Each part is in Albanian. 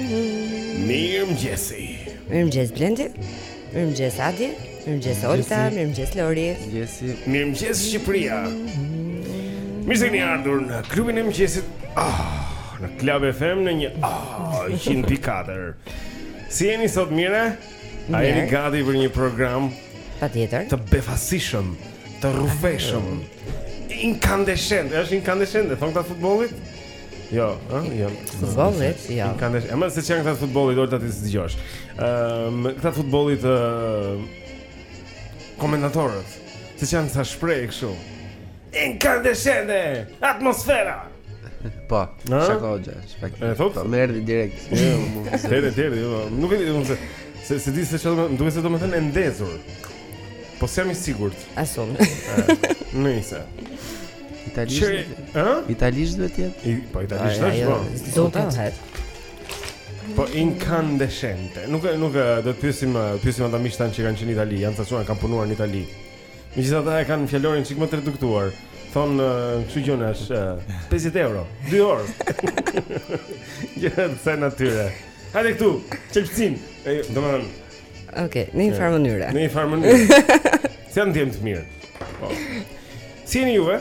Mirëmëngjesi Mirëmëngjes Blendi Mirëmëngjes Adi Mirëmëngjes Olta Mirëmëngjes Lori Mirëmëngjes Shqipëria Mirë se keni ardhur në klubin e mëngjesit ah, Në Club FM në një ah, 100.4 Si jeni sot mirë? A jeni gati për një program Patjetër Të befasishëm Të rrufeshëm Inkandeshent E është inkandeshent e thonë këta futbollit? Jo, ë, jo. Futbollit, jo. Inkandeshent. Ëmë se ç'janë këta futbollit Olta t'i dëgjosh. Ëm, ehm, këta futbollit ë ehm, komentatorët. Se ç'janë ca shprehje kështu. Incandescente atmosfera. Po, sa kohë, çfarë? E thotë, po, merre direkt. Deri deri, jo, nuk e di, nuk e di. Se s'e di se çfarë, duket se domethënë e ndezur. Po s'jam i sigurt. As unë. Nuk e di. Italisht. Ë? Italisht duhet të jetë. Po italisht është, po. Duhet. Po incandescente. Nuk nuk do të pyesim pyesim ata miqtë tanë që kanë qenë në Itali, janë thashë kanë punuar në Itali. Megjithëse ata e kanë fjalorin çik më të reduktuar. Thon kështu që në 50 euro, 2 orë. Ja, kësaj natyre. Hajde këtu, çelësin. Domethënë, Okej, okay, në një farë mënyre. Në një farë mënyre. Si janë djemtë mirë? Po. Si jeni juve?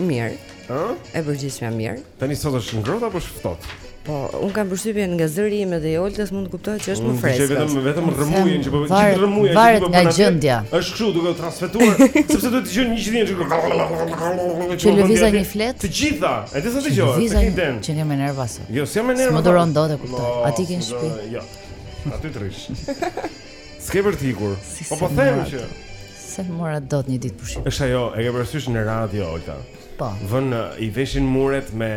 Mirë. Ë? E përgjithësisht mirë. Tani sot është ngrohtë apo është ftohtë? Po, un kam përshtypjen nga zëri im edhe i Oltës mund të kuptohet që është më freskët. Është vetëm vetëm rrëmujën që po gjithë rrëmujën që po bën gjendja. Është kështu duke u transmetuar, sepse duhet të dëgjojnë 100 njerëz që që lëviza një flet. Të gjitha, edhe sa dëgjoj, të gjithë që je me nerva sot. Jo, s'jam me nerva. S'më duron dot e kuptoj. Aty ke shtëpi. Jo. Aty të rrish. S'ke për të ikur. Si po po them që s'e mora dot një ditë pushim. Është ajo, e ke parasysh në radio Olta. Po. Vën i veshin muret me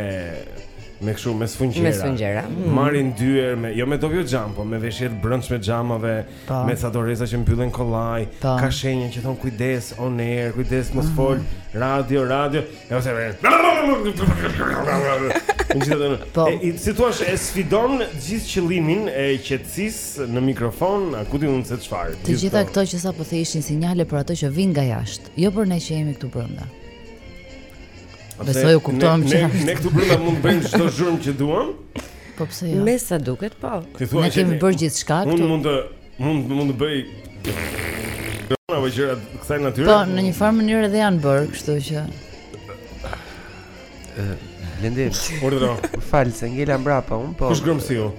me kështu me sfungjera. Me sfungjera. Mm. Marrin dyer me jo me dopio xham, po me veshje të brendshme xhamave, po. me ca doreza që mbyllen kollaj, po. ka shenjën që thon kujdes on air, kujdes mos mm. fol, radio, radio. E Olsi vjen. Unë gjithë atë. Po. E i- si thua e sfidon gjithë qëllimin e qetësisë në mikrofon, a ku di unë se çfarë. Të gjitha këto që sapo the ishin sinjale për ato që vijnë nga jashtë, jo për ne që jemi këtu brenda. Po besoj u kuptuam ne- qartë. Ne ne këtu brenda mund të bëjmë çdo zhurmë që duam. Po pse jo? Me sa duket po. Ti thua Ne që kemi bërë gjithçka këtu. Unë mund të Mund mund të bëj gogësima apo gjëra të kësaj natyre? Po, në një farë mënyrë edhe janë bërë, kështu që. Ë, Blendi, Urdhëro. më fal se ngela mbrapa un, po. Kush gromësiu?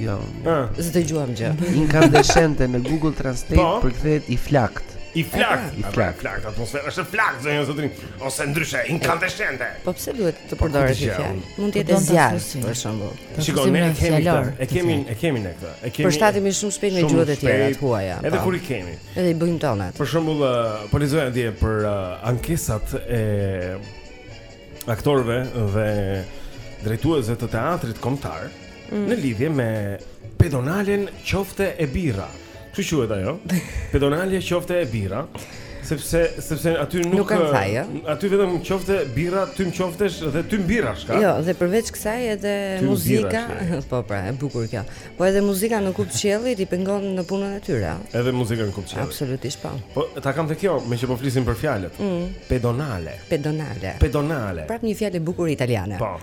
Jo. Ha, S'e dëgjuam gjë. Incandescente në Google Translate Po. përkthehet i flakt. i flakt. I flakt. Flakt atmosfera. Është flakt zonja zotërinj ose ndryshe incandescente. Po pse duhet të përdoret si fjalë. Mund të jetë zjarr për shembull. Shiko ne kemi këtë. E kemi e kemi ne këtë. E kemi. Përshtatemi shumë shpejt me gjuhët e tjera të huaja. Edhe po. kur i kemi. Edhe i bëjmë tonat. Për shembull, po lexoja dje për ankesat e aktorëve dhe drejtuesve të teatrit kombëtar. mm. në lidhje me pedonalen qofte e birra. Kështu quhet ajo. Pedonale qofte e birra. Sepse sepse aty nuk nuk kanë faj, jo. Aty vetëm qofte birra, tym qoftesh dhe tym birre s'ka. Jo, dhe përveç kësaj edhe tym muzika, birra, po pra, e bukur kjo. Po edhe muzika në kupë qiellit i pengon në punën e tyre. Edhe muzika në kupë qiellit. Absolutisht po. Po ta kam të kjo, meqë po flisim për fjalët. Mm. Pedonale. Pedonale. Pedonale. Prap një fjalë e bukur italiane. Po.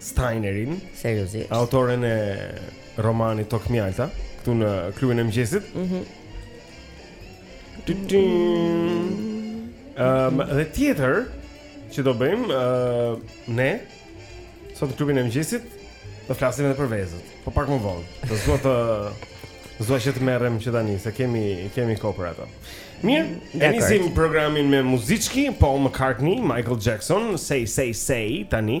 Steinerin, seriozisht. Autoren e romanit Tok Mjalta, këtu në klubin e mëngjesit. Mhm. Mm Ëm um, dhe tjetër që do bëjmë ë uh, ne sot në klubin e mëngjesit do flasim edhe për vezët, po pak më vonë. Do zgjo të zgjo që të merrem që tani se kemi kemi kohë për ato. Mirë, e nisim programin me muzikë, Paul McCartney, Michael Jackson, Say Say Say tani.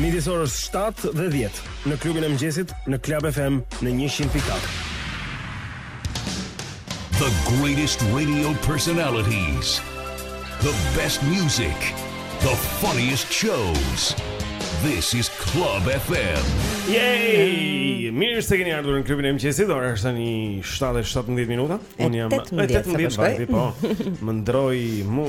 Midis orës 7 dhe 10 në klubin e mëngjesit në Club FM në 100.4. The greatest radio personalities. The best music. The funniest shows. This is Club FM. Yay! Mirë se keni ardhur në klubin e mëngjesit. Ora është tani 7:17 minuta. Unë jam 18 vajti, po. Më ndroi mu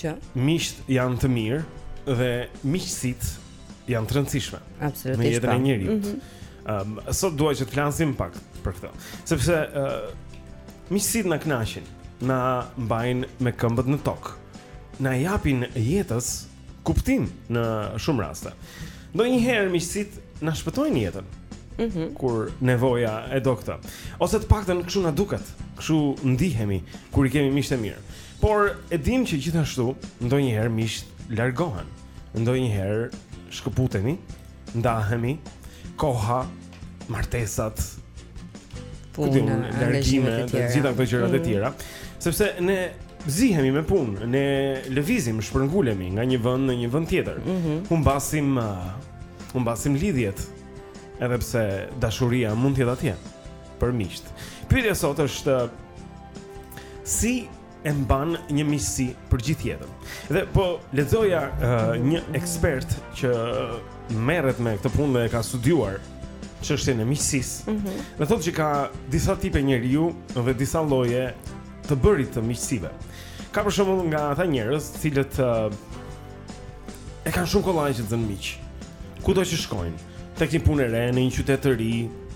Që miqtë janë të mirë dhe miqësitë janë të rëndësishme. Absolutisht. Në jetën e po. njeriut. Ëm, mm -hmm. um, sot dua që të flasim pak për këtë. Sepse ë uh, miqësitë na kënaqin, na mbajnë me këmbët në tokë. I japin jetës kuptim në shumë raste. Ndonjëherë miqësitë na shpëtojnë jetën. Mm -hmm. kur nevoja e do këtë Ose të paktën kështu na duket Kështu ndihemi Kur i kemi miqtë e mirë Por e dimë që gjithashtu ndonjëherë miqtë largohen. Ndonjëherë shkëputemi, ndahemi, koha, martesat, puna, largime, të gjitha këto gjërat e mm. tjera, sepse ne zihemi me punë, ne lëvizim, shpërngulemi nga një vend në një vend tjetër. Mm -hmm. Humbasim, uh, humbasim lidhjet, edhe pse dashuria mund të jetë atje. për miqtë. Pyetja sot është si e mban një miqësi për gjithë jetën. Dhe po lexoja uh, një ekspert që merret me këtë punë dhe e ka studiuar çështjen e miqësisë. Mm -hmm. Dhe thotë që ka disa tipe njeriu dhe disa lloje të të bërit të miqësive. Ka për shembull nga ata njerëz, të cilët uh, e kanë shumë kollaj që të zënë miq. Kudo që shkojnë, tek një punë e re në një qytet të ri,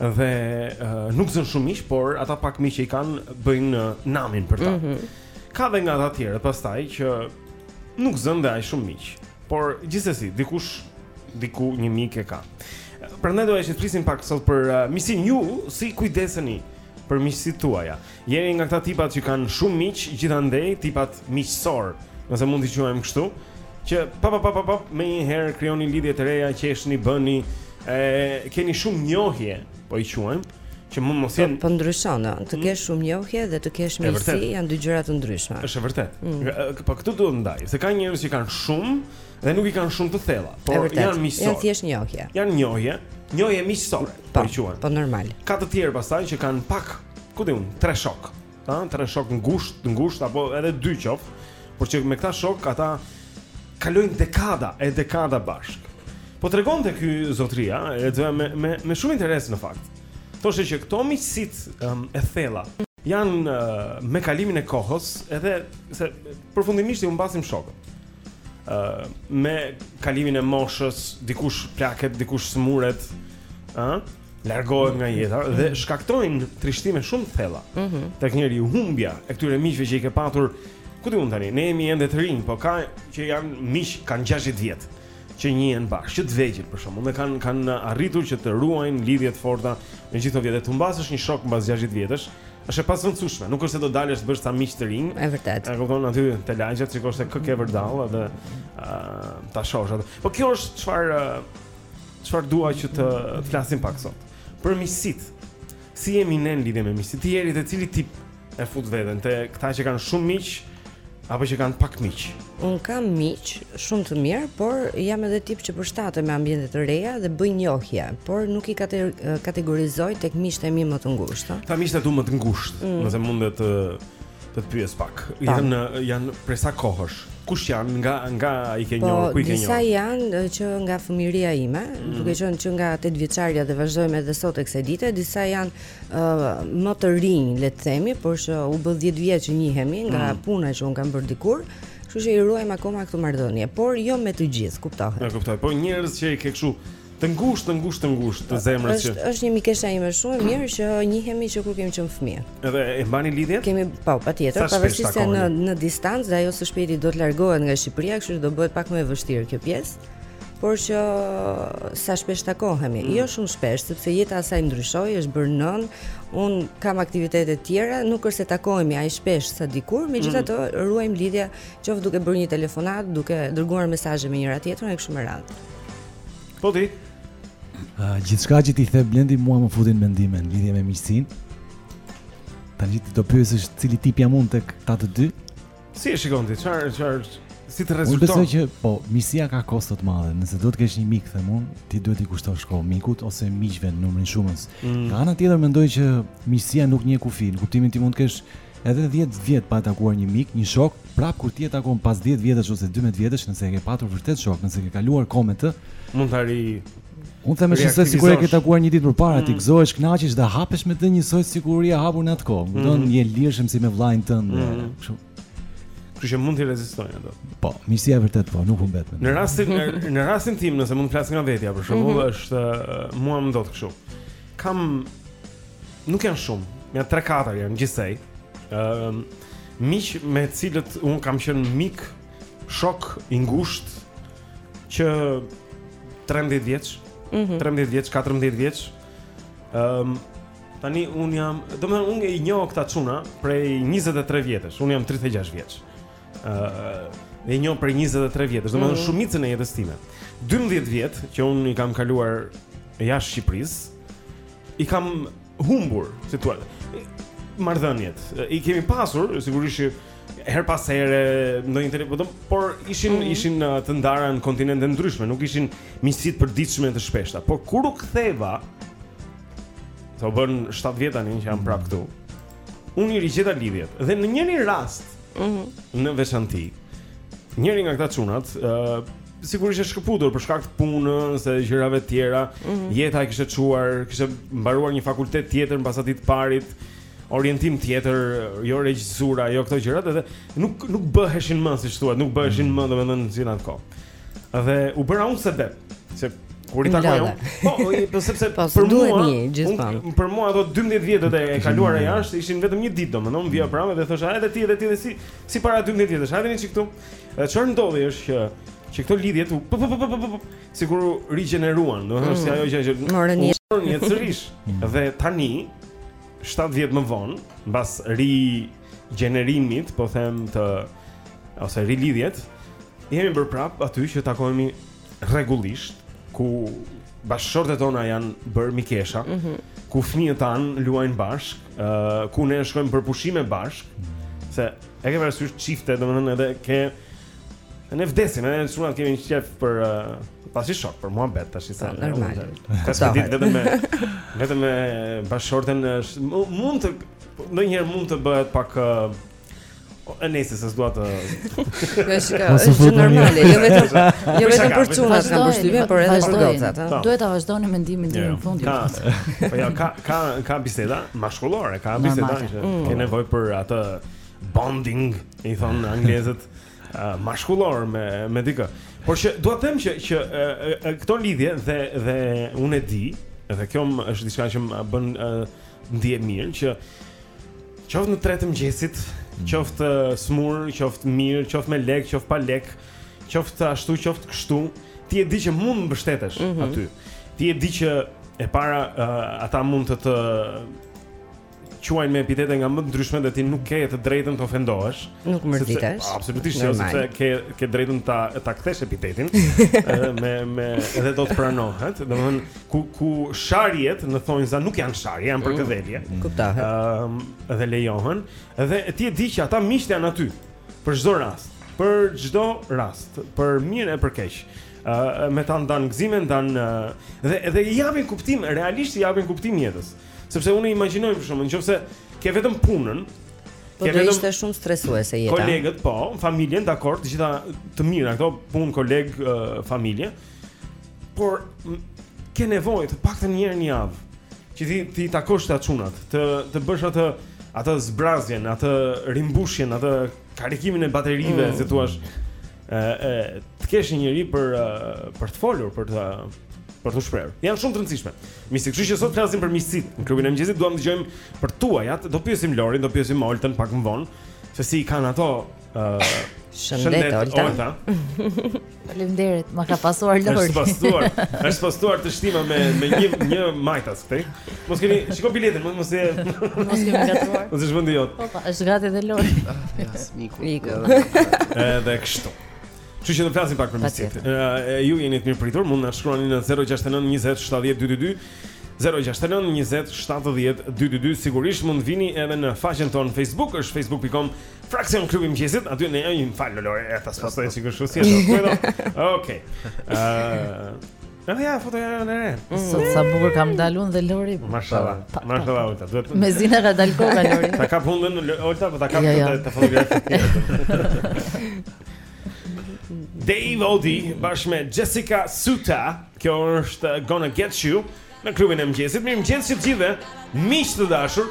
Dhe uh, nuk zënë shumë miq, por ata pak miq që i kanë bëjnë uh, namin për ta. Mm -hmm. Ka dhe nga ata të tjerët pastaj që nuk zënë dhe aq shumë miq. Por gjithsesi, dikush diku një mik e ka. Prandaj dua që të flasim pak sot për uh, miqësinë. Ju, si kujdeseni për miqësitë tuaja. Jeni nga këta tipat që kanë shumë miq, gjithandej tipat miqësor, nëse mund t'i quajmë kështu, që pa pa pa pa pa me një herë krijoni lidhje të reja, qeshni, bëni, e, keni shumë njohje, po i quajmë, që mund mos po, jenë po ndryshon, të kesh shumë njohje dhe të kesh miqësi janë dy gjëra të ndryshme. Është e vërtetë. Mm. Po këtu duhet ndaj, se ka njerëz që kanë shumë dhe nuk i kanë shumë të thella, por janë miqësor. Janë thjesht njohje. Janë njohje, njohje miqësore, po, po i quajmë. Po normal. Ka të tjerë pastaj që kanë pak ku di unë, tre shok, ha, tre shok ngusht, ngusht apo edhe dy qoftë, por që me këta shok ata kalojnë dekada e dekada bashk. Po tregonte ky zotria, e lexoja me me me shumë interes në fakt. Thoshte që këto miqësitë um, e thella janë uh, me kalimin e kohës, edhe se përfundimisht i humbasim shokët. Uh, me kalimin e moshës, dikush plaket, dikush smuret, ëh, largohet nga jeta mm -hmm. dhe shkaktojnë trishtime shumë të thella. Mm -hmm. Tek njeriu humbja e këtyre miqve që i ke patur ku di unë tani, ne jemi ende të rinj, po ka që janë miq kanë 60 vjet që njihen bashkë, që të vegjël për shkak se kanë kanë arritur që të ruajnë lidhje të forta në gjithë ato vjet. Të humbasësh një shok mbas 60 vjetësh, është e pazëvendësueshme. Nuk është se do dalësh të bësh ca miq të rinj. Është e vërtetë. E kupton aty te lagjet, të shikosh se kë ke vërdall edhe ë ta shohësh atë. Po kjo është çfarë Çfarë dua që të flasim pak sot? Për miqësitë. Si jemi ne në lidhje me miqësitë? Ti Eri te cili tip e fut veten te këta që kanë shumë miq apo që kanë pak miq? Un kam miq shumë të mirë, por jam edhe tip që përshtatem me ambiente të reja dhe bëj njohje, por nuk i kate, kategorizoj tek miqtë e mi më të ngushtë. Këta miqtë e tu më të ngushtë, mm. nëse mund të Të të pyes pak. Jan janë prej sa kohësh? Kush janë? Nga nga i ke po, njohur? Ku i ke njohur? Po, disa janë që nga fëmijëria ime, mm -hmm. duke qenë që nga 8 vjeçarja dhe vazhdojmë edhe sot e kësaj dite, disa janë uh, më të rinj, le të themi, por që u bë 10 vjet që njihemi nga mm -hmm. puna që un kam bërë dikur. Kështu që i ruajmë akoma këto marrëdhënie, por jo me të gjithë, kuptohet. E kuptoj, po njerëz që i ke kështu Të ngushtë, të ngushtë, të ngushtë të zemrës që. Është është një mikesha ime shumë e mirë që njihemi që kur kemi qenë fëmijë. Edhe e mbani lidhjen? Kemi, po, patjetër, pavarësisht se në në distancë dhe ajo së shpejti do të largohet nga Shqipëria, kështu që do bëhet pak më e vështirë kjo pjesë. Por që sa shpesh takohemi, mm. jo shumë shpesh, sepse jeta e saj ndryshoi, është bërë nën, un kam aktivitete të tjera, nuk është se takohemi aq shpesh sa dikur, megjithatë mm. ruajmë lidhje, qoftë duke bërë një telefonat, duke dërguar mesazhe me njëra tjetrën e kështu me radhë. Po ti? Uh, gjithçka që ti the Blendi mua më fut në mendime në lidhje me miqësinë. Tani ti do pyesësh cili tip jam unë tek ta të dy? Si e shikon ti? Çfarë çfarë si të rezulton? Unë besoj që po, miqësia ka kosto të madhe. Nëse do të kesh një mik them unë, ti duhet t'i kushtosh kohë mikut ose miqve në numrin shumës. Mm. Nga ana tjetër mendoj që miqësia nuk njeh kufi, në kuptimin ti mund të kesh Edhe dhjetë vjet pa takuar një mik, një shok, prap kur ti e takon pas dhjetë vjetësh ose dymbëdhjetë vjetësh, nëse e ke patur vërtet shok, nëse ke kaluar kohë me të, mund ta ri Unë them se se sikur e ke takuar një ditë përpara, mm. ti gëzohesh, kënaqesh dhe hapesh me të njësoj sikur je hapur në atë kohë. Mm. Kupton, mm. je lirshëm si me vllain tënd. Mm. Kështu. Kështu që mund të rezistojnë ato. Po, miqësia e vërtet po, nuk humbet. Në rastin në rastin tim, nëse mund të flas nga vetja, për shembull, mm -hmm. është mua më ndodh kështu. Kam nuk janë shumë, janë 3-4 janë gjithsej. Ëm uh, miq me të cilët un kam qenë mik, shok i ngushtë që 13 vjeç, mm -hmm. 13 vjeç, 14 vjeç. Ëm um, tani un jam, domethënë un i njoh këta çuna prej 23 vjetësh. Un jam 36 vjeç. ë uh, i njoh prej 23 vjetësh, domethënë mm -hmm. shumicën e jetës time. 12 vjet që unë i kam kaluar jashtë Shqipërisë, i kam humbur, si thua, marrëdhëniet. I kemi pasur, sigurisht që her pas here ndonjë tele, por por ishin mm -hmm. ishin uh, të ndara në kontinente ndryshme, nuk ishin miqësi të përditshme të shpeshta. Por kur u ktheva, do bëhen 7 vjet tani që jam prapë këtu. Unë i rigjeta lidhjet dhe në njërin rast, ëh, mm -hmm. në veçanti. Njëri nga këta çunat, ëh, sigurisht është shkëputur për shkak të punës e gjërave të tjera. Mm -hmm. Jeta e kishte çuar, kishte mbaruar një fakultet tjetër mbas atij të parit, orientim tjetër, jo regjisura, jo këto gjërat, edhe nuk nuk bëheshin më, siç thuhet, nuk bëheshin mm -hmm. më domethënë si në atë kohë. Dhe u bëra unë sebep, se kur i takoj unë, po, po sepse po, për mua, unë, për mua ato 12 vjetët e kaluara mm. jashtë ishin vetëm një ditë domethënë, unë vija mm. pranë dhe thosha edhe ti edhe ti dhe si si para 12 vjetësh, hajdeni çik këtu. Dhe çfarë ndodhi është që që këto lidhje tu po po po po po sikur u rigjeneruan, domethënë si mm. ajo që që morën një një sërish. Dhe tani 7 vjet më vonë, mbas ri gjenerimit, po them t ose rilidhjet, jemi bërë prap aty që takohemi rregullisht ku bashkëshortet tona janë bërë mikesha, mm -hmm. ku fëmijët tan luajnë bashk, uh, ku ne shkojmë për pushime bashk, se e ke parasysh çifte, domethënë edhe ke ne vdesim, edhe shumë atë kemi një qejf për uh, pasi shok, për muhabet tash sa. Normal. Ka ditë vetëm me vetëm me bashkëshorten mund të Ndonjëherë mund të bëhet pak E nëse s'dua të Është gjë normale, jo vetëm jo vetëm për çunat kam përshtypjen, por edhe për gocat, ëh. Duhet ta vazhdoni mendimin deri në fund. Ka. Po ja ka ka ka biseda mashkullore, ka biseda që ke nevojë për atë bonding, i thon anglezët. uh, mashkullor me me dikë. Por që dua të them që që uh, këto lidhje dhe dhe unë e di, edhe kjo më është diçka që më bën uh, të ndihem mirë që qoftë në tre të mëngjesit, mm. qoftë uh, smur, qoftë mirë, qoftë me lek, qoftë pa lek, qoftë ashtu, qoftë kështu, ti e di që mund të mbështetesh mm -hmm. aty. Ti e di që e para uh, ata mund të të quajnë me epitete nga më të ndryshme dhe ti nuk ke të drejtën të ofendohesh. Nuk mërzitesh. Absolutisht, jo, sepse ke të drejtën ta ta kthesh epitetin me me edhe do të pranohet. Domthonë ku ku sharjet në thonjza nuk janë sharje, janë përkëdhelje. Mm, mm. Kuptohet. Ëm ehm, dhe lejohen dhe ti e di që ata miqtë janë aty për çdo rast, për çdo rast, për mirë e për keq. Ë ehm, me ta ndan gëzimin, ndan dhe dhe i japin kuptim, realisht i japin kuptim jetës. Sepse unë imagjinoj për shembull, në qoftë se ke vetëm punën, Po do vetëm... ishte shumë stresuese jeta. Kolegët po, familjen dakord, të gjitha të mira këto, punë, koleg, familje. Por ke nevojë të paktën një herë në javë që ti t'i takosh ata çunat, të të bësh atë atë zbrazjen, atë rimbushjen, atë karikimin e baterive, mm. si thua. ë ë të kesh një njeri për për të folur, për të për t'u shprehur. Jan shumë të rëndësishme. Miqësitë, kështu që sot flasim për miqësitë. Në klubin e mëngjesit duam të dëgjojmë për tuajat. Do pyesim Lorin, do pyesim Oltën pak më vonë se si i kanë ato ë uh, shëndet Olta. Faleminderit, ma ka pasuar Lori. Është pasuar. Është pasuar teshtima me me një një majtas këtej. Mos keni, shiko biletën, mos mos e mos kemi gatuar. Mos e shkon jot. Po, po, është gati dhe Lori. Ah, ja, smiku. Miku. Edhe kështu. Kështu që do flasim pak për miqësitë. Ë ju jeni të mirëpritur, mund të na shkruani në 069 20 70 222. 069 20 70 222 sigurisht mund të vini edhe në faqen tonë Facebook është facebook.com fraksion klubi mëngjesit aty ne jemi fal Lori e ta spostoj sikur kështu si ato. Okej. Ë Edhe ja fotoja në re. Mm. Sot sa bukur kam dalë unë dhe Lori. Mashallah. Mashallah Olta. Duhet të Mezi na ka dalë koka Lori. Ta kap hundën Olta, po ta kap jo, jo. të të fotografit. Dave Audé bashkë me Jessica Sutta, kjo është Gonna Get You në klubin e mëngjesit. Mirëmëngjes të gjithëve, miq të dashur.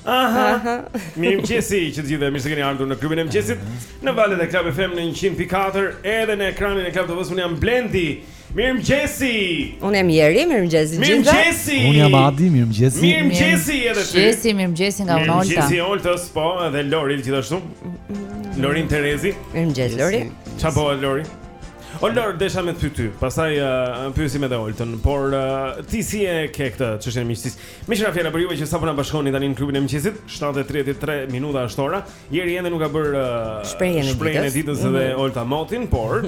Aha. Aha. Mirëmëngjes të gjithëve, mirë se keni ardhur në klubin e mëngjesit Në valët e Club FM në 100.4 Edhe në ekranin e Klan TV-së Unë jam Blendi Mirëmëngjesi Unë jam Jeri, mirëmëngjes të gjithëve Mirëmëngjesi Unë jam Adi, mirëmëngjesi Mirëmëngjesi edhe ty Mirëmëngjesi, mirëmëngjesi nga unë Olta Mirëmëngjesi Oltës, po edhe Lori gjithashtu Lorin Terezi Mirëmëngjesi Lori Ça po e Lori? O Lori, desha me pyt ty Pastaj uh, pyesim edhe Oltën Por uh, ti si e ke këtë çështjen e miqësisë Miq, nga fjala për juve që sapo na bashkoni tani në klubin e mëngjesit, 7:33 minuta është ora. Jeri ende nuk ka bërë uh, shprehjen e ditës, e ditës mm -hmm. dhe mhm. Olta motin, por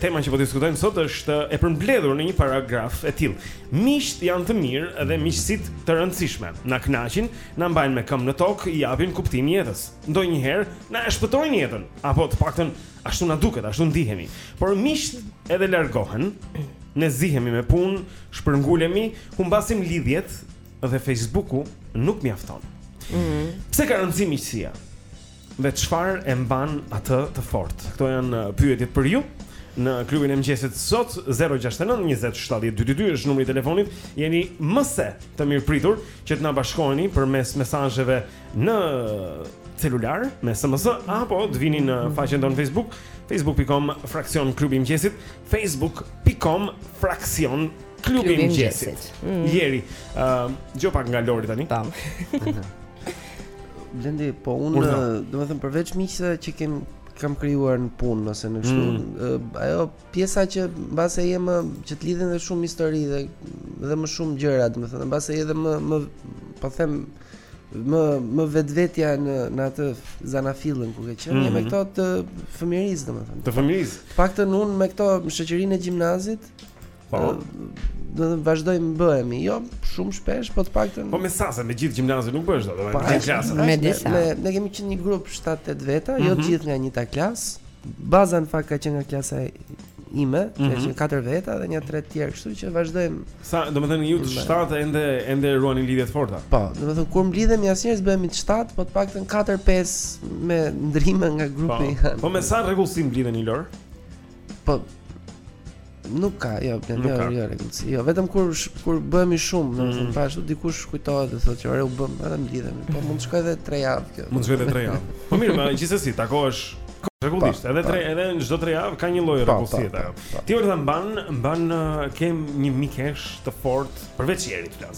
tema që po diskutojmë sot është e përmbledhur në një paragraf e tillë. Miqtë janë të mirë dhe mhm. miqësitë të rëndësishme. Na kënaqin, na mbajnë me këmbë në tokë, i japin kuptim jetës. Ndonjëherë na e shpëtojnë jetën, apo të paktën Ashtu na duket, ashtu ndihemi. Por miqtë edhe largohen. Ne zihemi me punë, shpërngulemi, humbasim lidhjet dhe Facebooku nuk mjafton. Mm -hmm. Pse ka rëndësi miqësia? Dhe çfarë e mban atë të fortë? Këto janë uh, pyetjet për ju në klubin e mëngjesit sot 069 20 70 222 është numri i telefonit. Jeni më se të mirëpritur që të na bashkoheni përmes mesazheve në celular me SMS apo të vini në mhm. faqen tonë Facebook, facebook.com fraksion klubi i mëngjesit, facebook.com fraksion klubi i mëngjesit. Mhm. Jeri, ë, uh, dëgjo pak nga Lori tani. Tam. Blendi, po unë, domethënë përveç miqësive që kem kam krijuar në punë ose në kështu, mm. ajo Pjesa që mbase je më e, që të lidhen dhe shumë histori dhe dhe më shumë gjëra, domethënë, mbase je dhe më më po them më më vetvetja në në atë zanafillën ku ke qenë mm -hmm. me mhm. këto të fëmijërisë, domethënë. Të fëmijërisë. Të paktën unë me këto me shoqërinë e gjimnazit, po domethënë vazhdojmë bëhemi, jo shumë shpesh, po të paktën. Po me sa se me gjithë gjimnazin nuk bëheni dot, po, me gjithë klasën. Me disa. Ne kemi qenë një grup 7-8 veta, mm -hmm. jo mhm. të gjithë nga e njëjta klasë. Baza në fakt ka qenë nga klasa ime, mm -hmm. që katër veta dhe nja tre të tjerë, kështu që vazhdojmë. Sa, domethënë ju të shtatë ende ende ruani lidhje të forta. Po, domethënë kur mblidhemi asnjëherë s'bëhemi të shtatë, po të paktën 4-5 me ndërrime nga grupi. Po, po me sa rregullsi mblidheni Lor? Po, Nuk ka, jo, nuk jo, ka. Jo, rregullsi. Jo, vetëm kur kur bëhemi shumë, mm. domethënë pa ashtu dikush kujtohet dhe thotë që ore u bëmë edhe mblidhemi. Po mund të shkojë edhe 3 javë kjo. Mund të shkojë edhe 3 javë. Po mirë, gjithsesi takohesh Rregullisht, edhe tre, edhe në çdo tre javë ka një lloj rregullsie ajo. Ti vetë mban, mban ke një mikesh të fortë përveç Jerit flas.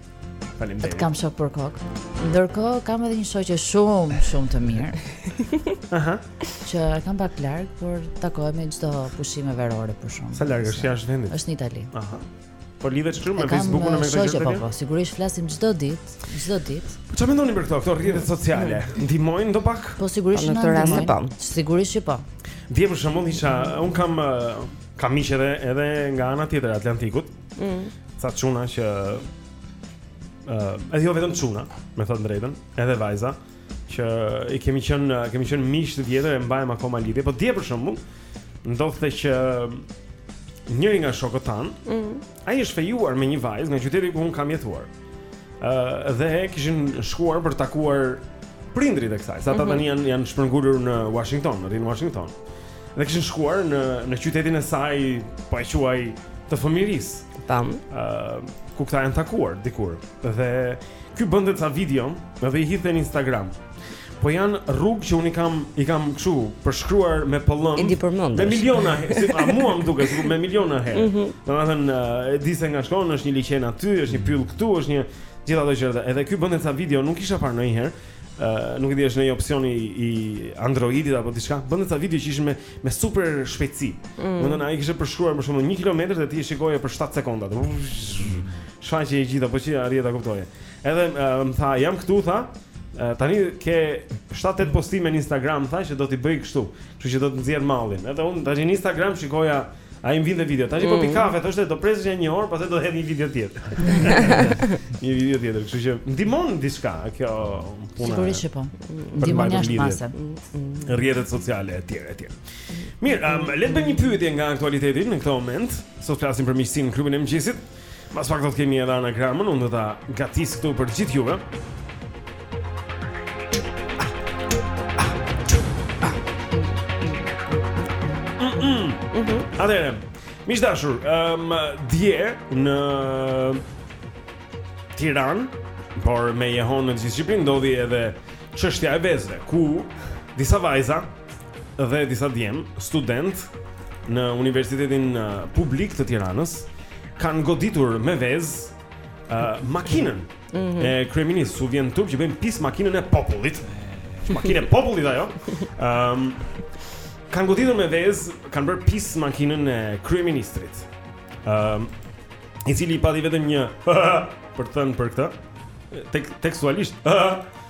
Faleminderit. Kam shok për kokë. Ndërkohë kam edhe një shoqe shumë, shumë të mirë. Aha. Që kam pak larg, por takohemi çdo pushime verore për shumë. Sa larg është jashtë vendit? Është në Itali. Aha. Po lidheni shumë me Facebookun e me këtë gjë. Po, po, sigurisht flasim çdo ditë, çdo ditë. Po çfarë mendoni për këto, këto rrjetet sociale? Ndihmojnë do pak? Po sigurisht në këtë rast po. Sigurisht që po. Dhe për shembull isha, unë kam kam miq edhe edhe nga ana tjetër e Atlantikut. Mm. Ca çuna që edhe, jo vetëm çuna, me thënë të drejtën, edhe vajza që i kemi qenë kemi qenë miq të vjetër e mbajmë akoma lidhje, po dje për shembull ndodhte që njëri nga shokët tanë, mm. ai është fejuar me një vajzë nga qyteti ku unë kam jetuar. Ëh dhe kishin shkuar për të takuar prindërit e kësaj. Se ata mhm. tani janë janë shpërngulur në Washington, rrinë në Washington. Dhe kishin shkuar në në qytetin e saj, po e quaj të fëmijërisë. Tam. Ëh ku këta janë takuar dikur. Dhe ky bënte ca video dhe i hidhte në Instagram. Po janë rrugë që unë kam i kam kështu përshkruar me pëllëmbë. Me miliona, si pa mua më duket sikur me miliona herë. Mm -hmm. Domethënë, e di se nga shkon, është një liqen aty, është një pyll këtu, është një, gjithë ato gjëra. Edhe ky bënte ca video, nuk kisha parë ndonjëherë. Uh, nuk e di është një opsion i, i Androidit apo diçka. Bën ca video që ishin me me super shpejtësi. Mm. Domethënë ai kishte përshkruar për shembull 1 kilometër dhe ti e shikoje për 7 sekonda. Shfaqej e gjitha, po që arrije ta kuptoje. Edhe më tha, jam këtu, tha, tani ke 7-8 postime në Instagram, tha, që do t'i bëj kështu, kështu që do të nxjerrë mallin. Edhe unë, tani në Instagram shikoja, Ai më vinte video Tashi po pi mm. kafe Dhe do presësh një orë Pastaj do hedh një video tjetër Një video tjetër Kështu që ndihmon diçka Kjo puna Sigurisht që po Ndihmon jashtë mase Rrjetet sociale e tjerë e tjerë Mirë, um, le të bëj një pyetje nga aktualiteti në këtë moment Sot flasim për miqësinë në klubin e mëngjesit Mas pak do të kemi edhe anagramën, unë do ta gatis këtu për gjithë juve. Atëherë, miq të dashur, ëm um, dje në Tiranë, por me jehonë në gjithë Shqipërinë ndodhi edhe çështja e vezëve, ku disa vajza dhe disa djem, studentë në Universitetin Publik të Tiranës, kanë goditur me vezë uh, makinën mm -hmm. e kryeministrit, s'u vjen turp që bëjnë pis makinën e popullit. Makinë e popullit ajo. Ëm um, kanë goditur me vezë, kanë bërë pis makinën e kryeministrit. Ëm um, i cili i pati vetëm një për të thënë për këtë. Tek tekstualisht.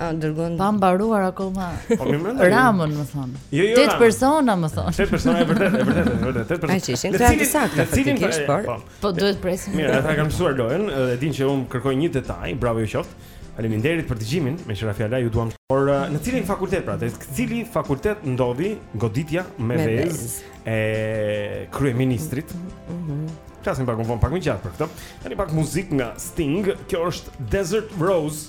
A dërgon pa mbaruar akoma. Po më mendoj. Ramën më thonë. Jo, jo, tetë persona më thonë. Tetë persona e vërtetë, e vërtetë, e vërtetë. Tetë persona. Ai ishin kanë të saktë faktikisht, por po, po duhet presim. Mirë, ata kanë mësuar lojën, e dinë që unë kërkoj një detaj, bravo ju qoftë. Faleminderit për dëgjimin, meqë ra fjala ju duam. Por eh, në cilin fakultet pra, te cili fakultet ndodhi goditja me vezë e kryeministrit? Mhm. Mm -hmm. Flasim pak më vonë, pak më gjatë për këtë. Tani pak muzikë nga Sting. Kjo është Desert Rose.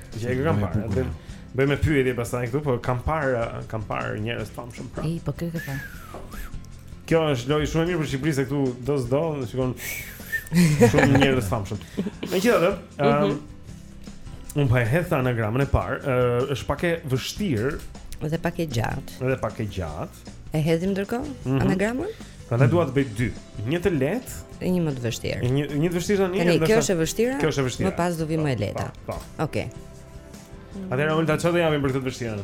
Që e kam parë. Dhe bëj me pyetje pastaj këtu, po kam parë, kam parë njerëz të famshëm prapë. Ej, po këtë ka. Kjo është lojë shumë e mirë për Shqipërinë se këtu do s'do, shikon shumë njerëz të famshëm. Megjithatë, ëm mhm. um, mm -hmm. unë po e hedh anagramën e parë, uh, është pak e vështirë dhe pak e gjatë. Dhe pak e gjatë. E hedhim ndërkohë mm -hmm. anagramën? Prandaj dua të bëj dy. Një të lehtë e një më të vështirë. Një një të vështirë tani, ndërsa kjo është e vështira. Kjo është e vështira. Më pas do vi më e po, lehta. Po. po. Okej. Okay. Atëherë ulta çfarë do japim për këtë të vështirën?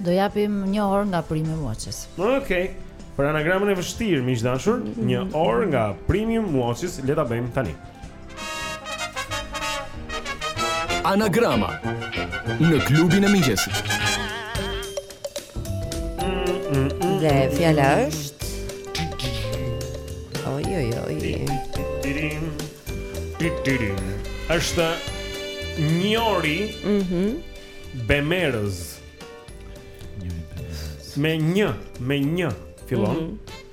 Do japim një orë nga Premium Watches. Okej. Okay. Për anagramën e vështirë, miq dashur, mm -hmm. një orë nga Premium Watches le ta bëjmë tani. Anagrama në klubin e mëngjesit. Dhe fjala është Oj, oj, oj është njori mm -hmm bemerëz. Me nj, me nj fillon mm -hmm.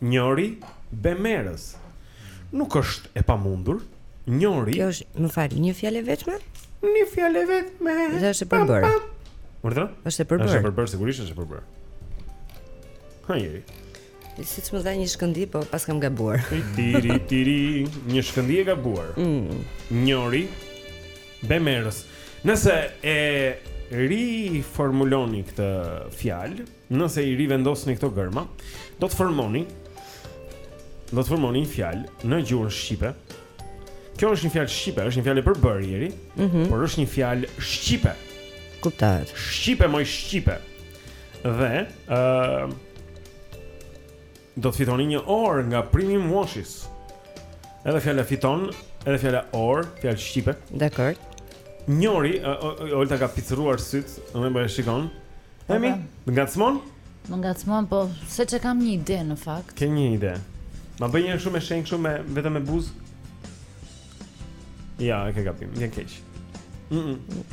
Njori bemerëz. Nuk është e pamundur. Njori. Kjo është, më fal, një fjalë e vetme? Një fjalë e vetme. Dhe është e përbërë. Urdhro? Është e përbërë. Është e përbërë, sigurisht është e përbërë. Ha jeri. Seç më dha një shkëndi, po paskam gabuar. Tiri, tiri, një shkëndi e gabuar. Mm. Njëri, be merës. Nëse e riformuloni këtë fjalë, Nëse i rivendosni këto gërma, do të formoni do të formoni një fjalë në gjuhën shqipe. Kjo është një fjalë shqipe, është një fjalë e përbërë Ieri, mm -hmm. por është një fjalë shqipe. Kuptohet. Shqipe moj shqipe. Dhe ë uh, do të fitoni një orë nga Premium Watches. Edhe fjala fiton, edhe fjala orë, fjalë shqipe. Dakor. Ieri, uh, Olta ka picërruar sytë, edhe më shikon. E mirë, të ngacmon? Më ngacmon, po, seç kam një ide në fakt Ke një ide Ma bëj një shenjë kështu me vetëm me buzë Jo, e ke gabim, më vjen keq mm -mm.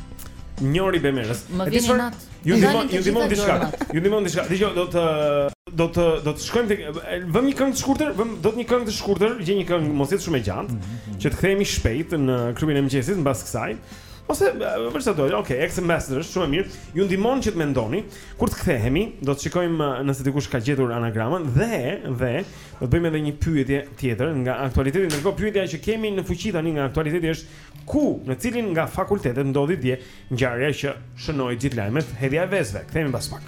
Njori be merës Më vini shor, nat Ju ndihmon, ju ndihmon diçka Ju ndihmon diçka Dhe jo, do të Do të, do të shkojmë të Vëmë një këngë të shkurtër Vëmë, do të një këngë të shkurtër Gjej një këngë, mos jetë shumë e gjatë mm -hmm. Që të kthehemi shpejt në Klubin e Mëngjesit Mbas kësaj Ose vër ça do, ok, X Ambassadors, shumë e mirë. Ju ndihmon që të mendoni. Kur të kthehemi, do të shikojmë uh, nëse dikush ka gjetur anagramën dhe dhe do të bëjmë edhe një pyetje tjetër nga aktualiteti. Ndërkohë pyetja që kemi në fuqi tani nga aktualiteti është ku, në cilin nga fakultetet ndodhi dje ngjarja që shënoi gjithë lajmet, hedhja e vezëve. Kthehemi pas pak.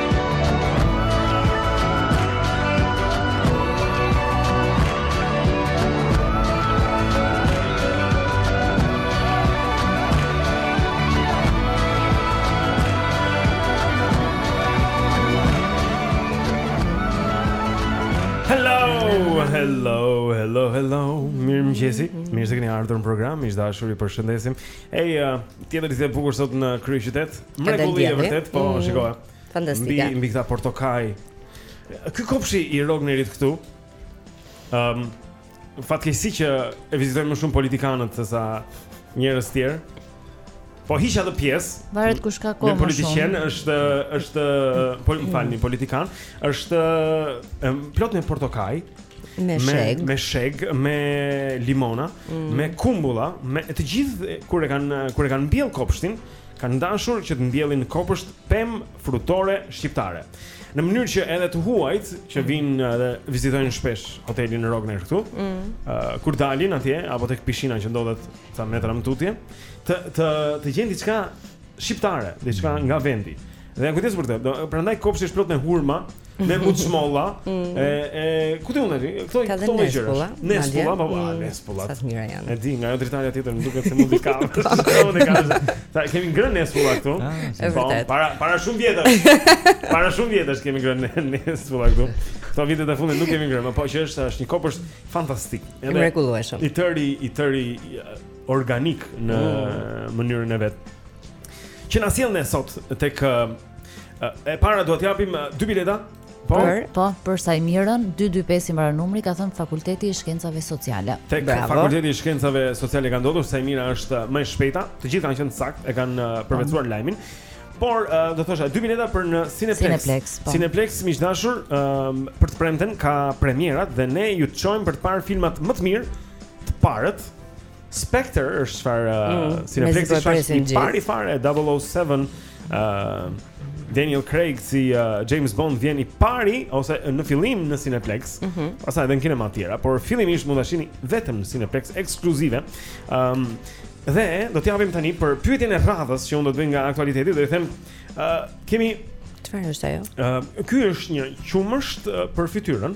mëngjesi. Mirë se keni ardhur në program. Miq të dashur, ju përshëndesim. Ej, uh, tjetër ditë e bukur sot në kryeqytet. Mrekulli e vërtetë, po mm, shikoja. Fantastike. Mbi mbi këta portokaj. Ky kopshti i Rognerit këtu. Ëm um, fatkeqësisht që e vizitojnë më shumë politikanët se sa njerëz të tjerë. Po hiqe atë pjesë. Varet kush ka kohë. Një politikan është është po më falni, mm. politikan është plot me portokaj. Me shegë, me shegë, me limona, mm. me kumbulla, me të gjithë kur e kanë kur e kanë mbjellë kopshtin, kanë dashur që të mbjellin në kopsht pemë frutore shqiptare. Në mënyrë që edhe të huajt që mm. vijnë eh, dhe vizitojnë shpesh hotelin Rogner këtu, ëh, mm. uh, kur dalin atje apo tek pishina që ndodhet ca metra më tutje, të të të gjejnë diçka shqiptare, diçka mm. nga vendi. Dhe janë kujdes për të. Dhe prandaj kopshti është plot me hurma, me muçmolla, mm. e e ku di unë këto këto gjëra. Nespulla, po mm. nespulla. Sa të mira janë. E di, nga ajo dritarja tjetër më duket se mund të ka. Pra kemi ngrënë nespulla këtu. Ah, është po, e vërtetë. Para para shumë vjetësh. Para shumë vjetësh kemi ngrënë nespulla këtu. Këto vitet e fundit nuk kemi ngrënë, po që është është një kopsht fantastik. Është i mrekullueshëm. I tëri, i tëri organik në mm. mënyrën e vet. Që na sjell ne sot tek e para do të japim dy bileta. Po, për, po, për Sajmirën 225 i mbaron numri, ka thënë Fakulteti i Shkencave Sociale. Bravo. Tek Fakulteti i Shkencave Sociale ka ndodhur Sajmira është më e shpejta. Të gjithë kanë qenë saktë, e kanë përvetësuar mm. lajmin. Por uh, do thosha dy bileta për në Cineplex. Cineplex, po. Cineplex miq të dashur, um, për të premten ka premierat dhe ne ju çojmë për të parë filmat më të mirë të parët. Spectre është çfarë uh, mm, Cineplex është i pari fare 007 uh, Daniel Craig si uh, James Bond vjen i pari ose në fillim në Cineplex, mm -hmm. pastaj edhe në kinema të tjera, por fillimisht mund ta shihni vetëm në Cineplex ekskluzive. Ëm um, dhe do të japim tani për pyetjen e radhës që unë do të bëj nga aktualiteti, do i them uh, kemi çfarë është ajo? Ëm uh, ky është një qumësht uh, për fytyrën.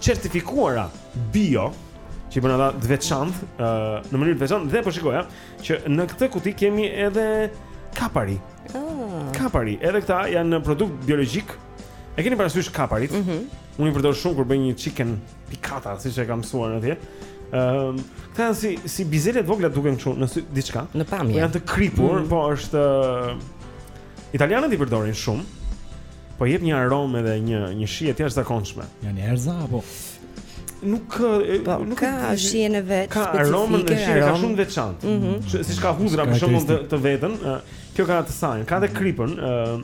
certifikuara bio që i bën ata të veçantë ë uh, në mënyrë të veçantë dhe po shikoja që në këtë kuti kemi edhe kapari. Oh. Kapari, edhe këta janë një produkt biologjik. E keni parasysh kaparit? Mhm. Mm Unë i përdor shumë kur bëj një chicken piccata, siç e kam mësuar atje. Ëm, ehm, uh, këta janë si si bizele të vogla duken kështu në sy diçka. Në pamje. Po janë të kripur, mm -hmm. po është uh, italianët i përdorin shumë. Po jep një aromë edhe një një shije të jashtëzakonshme. Janë një erza apo nuk po, nuk ka shijen e vet ka specifike. Ka aromën e shijes ka shumë veçantë. Mm -hmm. Siç ka hudhra për shembull të, të vetën, kjo ka të sajën, ka edhe mhm. kripën, ë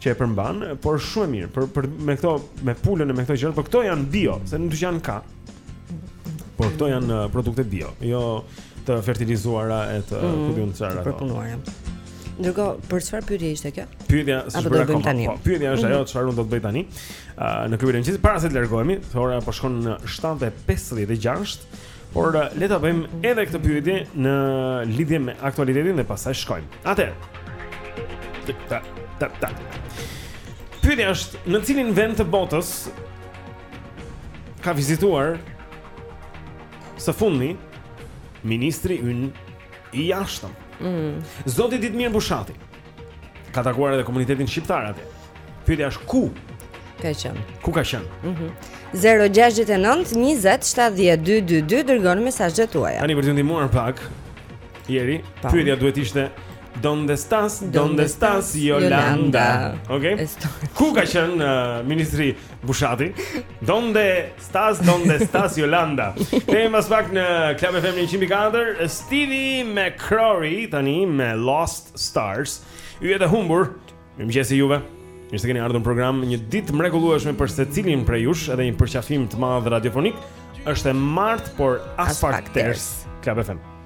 që e përmban, por shumë e mirë për për me këto me pulën e me këto gjëra, por këto janë bio, se në dyqan ka. Por këto janë uh, produkte bio, jo të fertilizuara e të mm, ku di unë çfarë. Të përpunuara. Ndërkohë, për çfarë pyetje ishte kjo? Pyetja s'është bërë akoma. Po, pyetja është mhm. ajo çfarë unë do të bëj tani. Ë në klubin e dëgjuesve para se të largohemi, ora po shkon në 7:56. Por le ta bëjmë edhe këtë pyetje në lidhje me aktualitetin dhe pastaj shkojmë. Atëherë. Ta ta ta. Pyetja është në cilin vend të botës ka vizituar së fundmi ministri ynë i jashtëm. Mm. Zoti Ditmir Bushati ka takuar edhe komunitetin shqiptar atje. Pyetja është ku ka qenë? Ku ka qenë? Mhm. Mm 069 20 70 222 dërgoni mesazhet tuaja. Tani për t'i ndihmuar pak. Jeri, pyetja duhet ishte Donde estas? Donde estas Yolanda? Okej. Okay? Ku ka qenë uh, ministri Bushati. Donde estas, donde estas Yolanda. Kthehemi pas pak në Club FM 104, Stevie McCrorie tani me Lost Stars. Yje të humbur. Mirëmëngjesi juve. Mirë se keni ardhur në program. Një ditë të mrekullueshme për secilin prej jush, edhe një përqafim të madh radiofonik. Është e martë, por aspak ters. Club FM.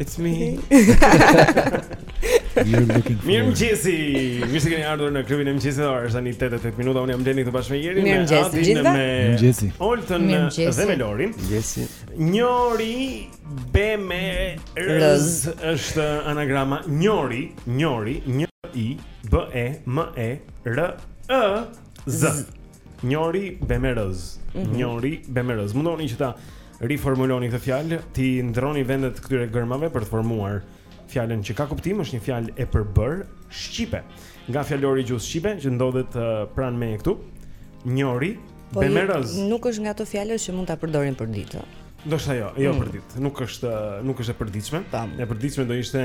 It's me. You're looking for. Mirë mëngjesi. Mirë se keni ardhur në klubin e mëngjesit. Ora është tani 8 e 8 minuta. Unë jam Blendi këtu bashkë me Erin. Mirë mëngjesi të gjithëve. Mirë mëngjesi. Oltën dhe me Lorin. Mëngjesi. Njori Bemerëz është anagrama Njori, Njori, Ñ I B E M E R E Z. Njori bemerëz. Mm -hmm. Njori bemerëz. Mundoni që ta riformuloni këtë fjalë, t'i ndërroni vendet këtyre gërmave për të formuar fjalën që ka kuptim, është një fjalë e përbërë shqipe. Nga fjalori i gjuhës shqipe që ndodhet uh, pranë meje këtu, njori po bemerëz. Nuk është nga ato fjalë që mund ta përdorim për ditë. Do të jo, jo mm. për ditë. Nuk është nuk është e përditshme. E përditshme do ishte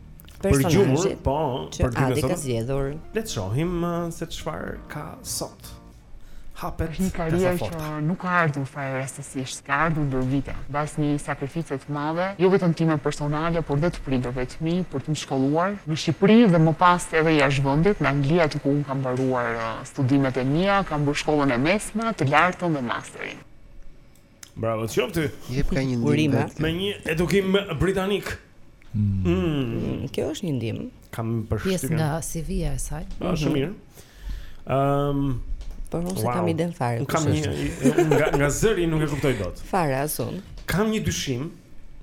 përgjumur, po, që por Adi ka zgjedhur. Le të shohim uh, se çfarë ka sot. Është një karrierë që nuk ka ardhur fare rastësisht, ka ardhur ndër vite, mbas një sakrifice të madhe, jo vetëm time personale, por dhe të prindërve të mi për të më shkolluar në Shqipëri dhe më pas edhe jashtë vendit, në Angli aty ku unë kam mbaruar uh, studimet e mia, kam bërë shkollën e mesme, të lartën dhe masterin. Bravo, të qoftë. Jep, ka një ndihmë. Me një edukim britanik. Mm. Mm, kjo është një ndihmë. Kam përshtypjen. Pjesë nga CV-ja e saj. Është ah, shumë mhm. mirë. Ëm, um, po unë wow. s'e kam idenë fare. Unë kam një nga nga zëri nuk e kuptoj dot. Fare as unë. Kam një dyshim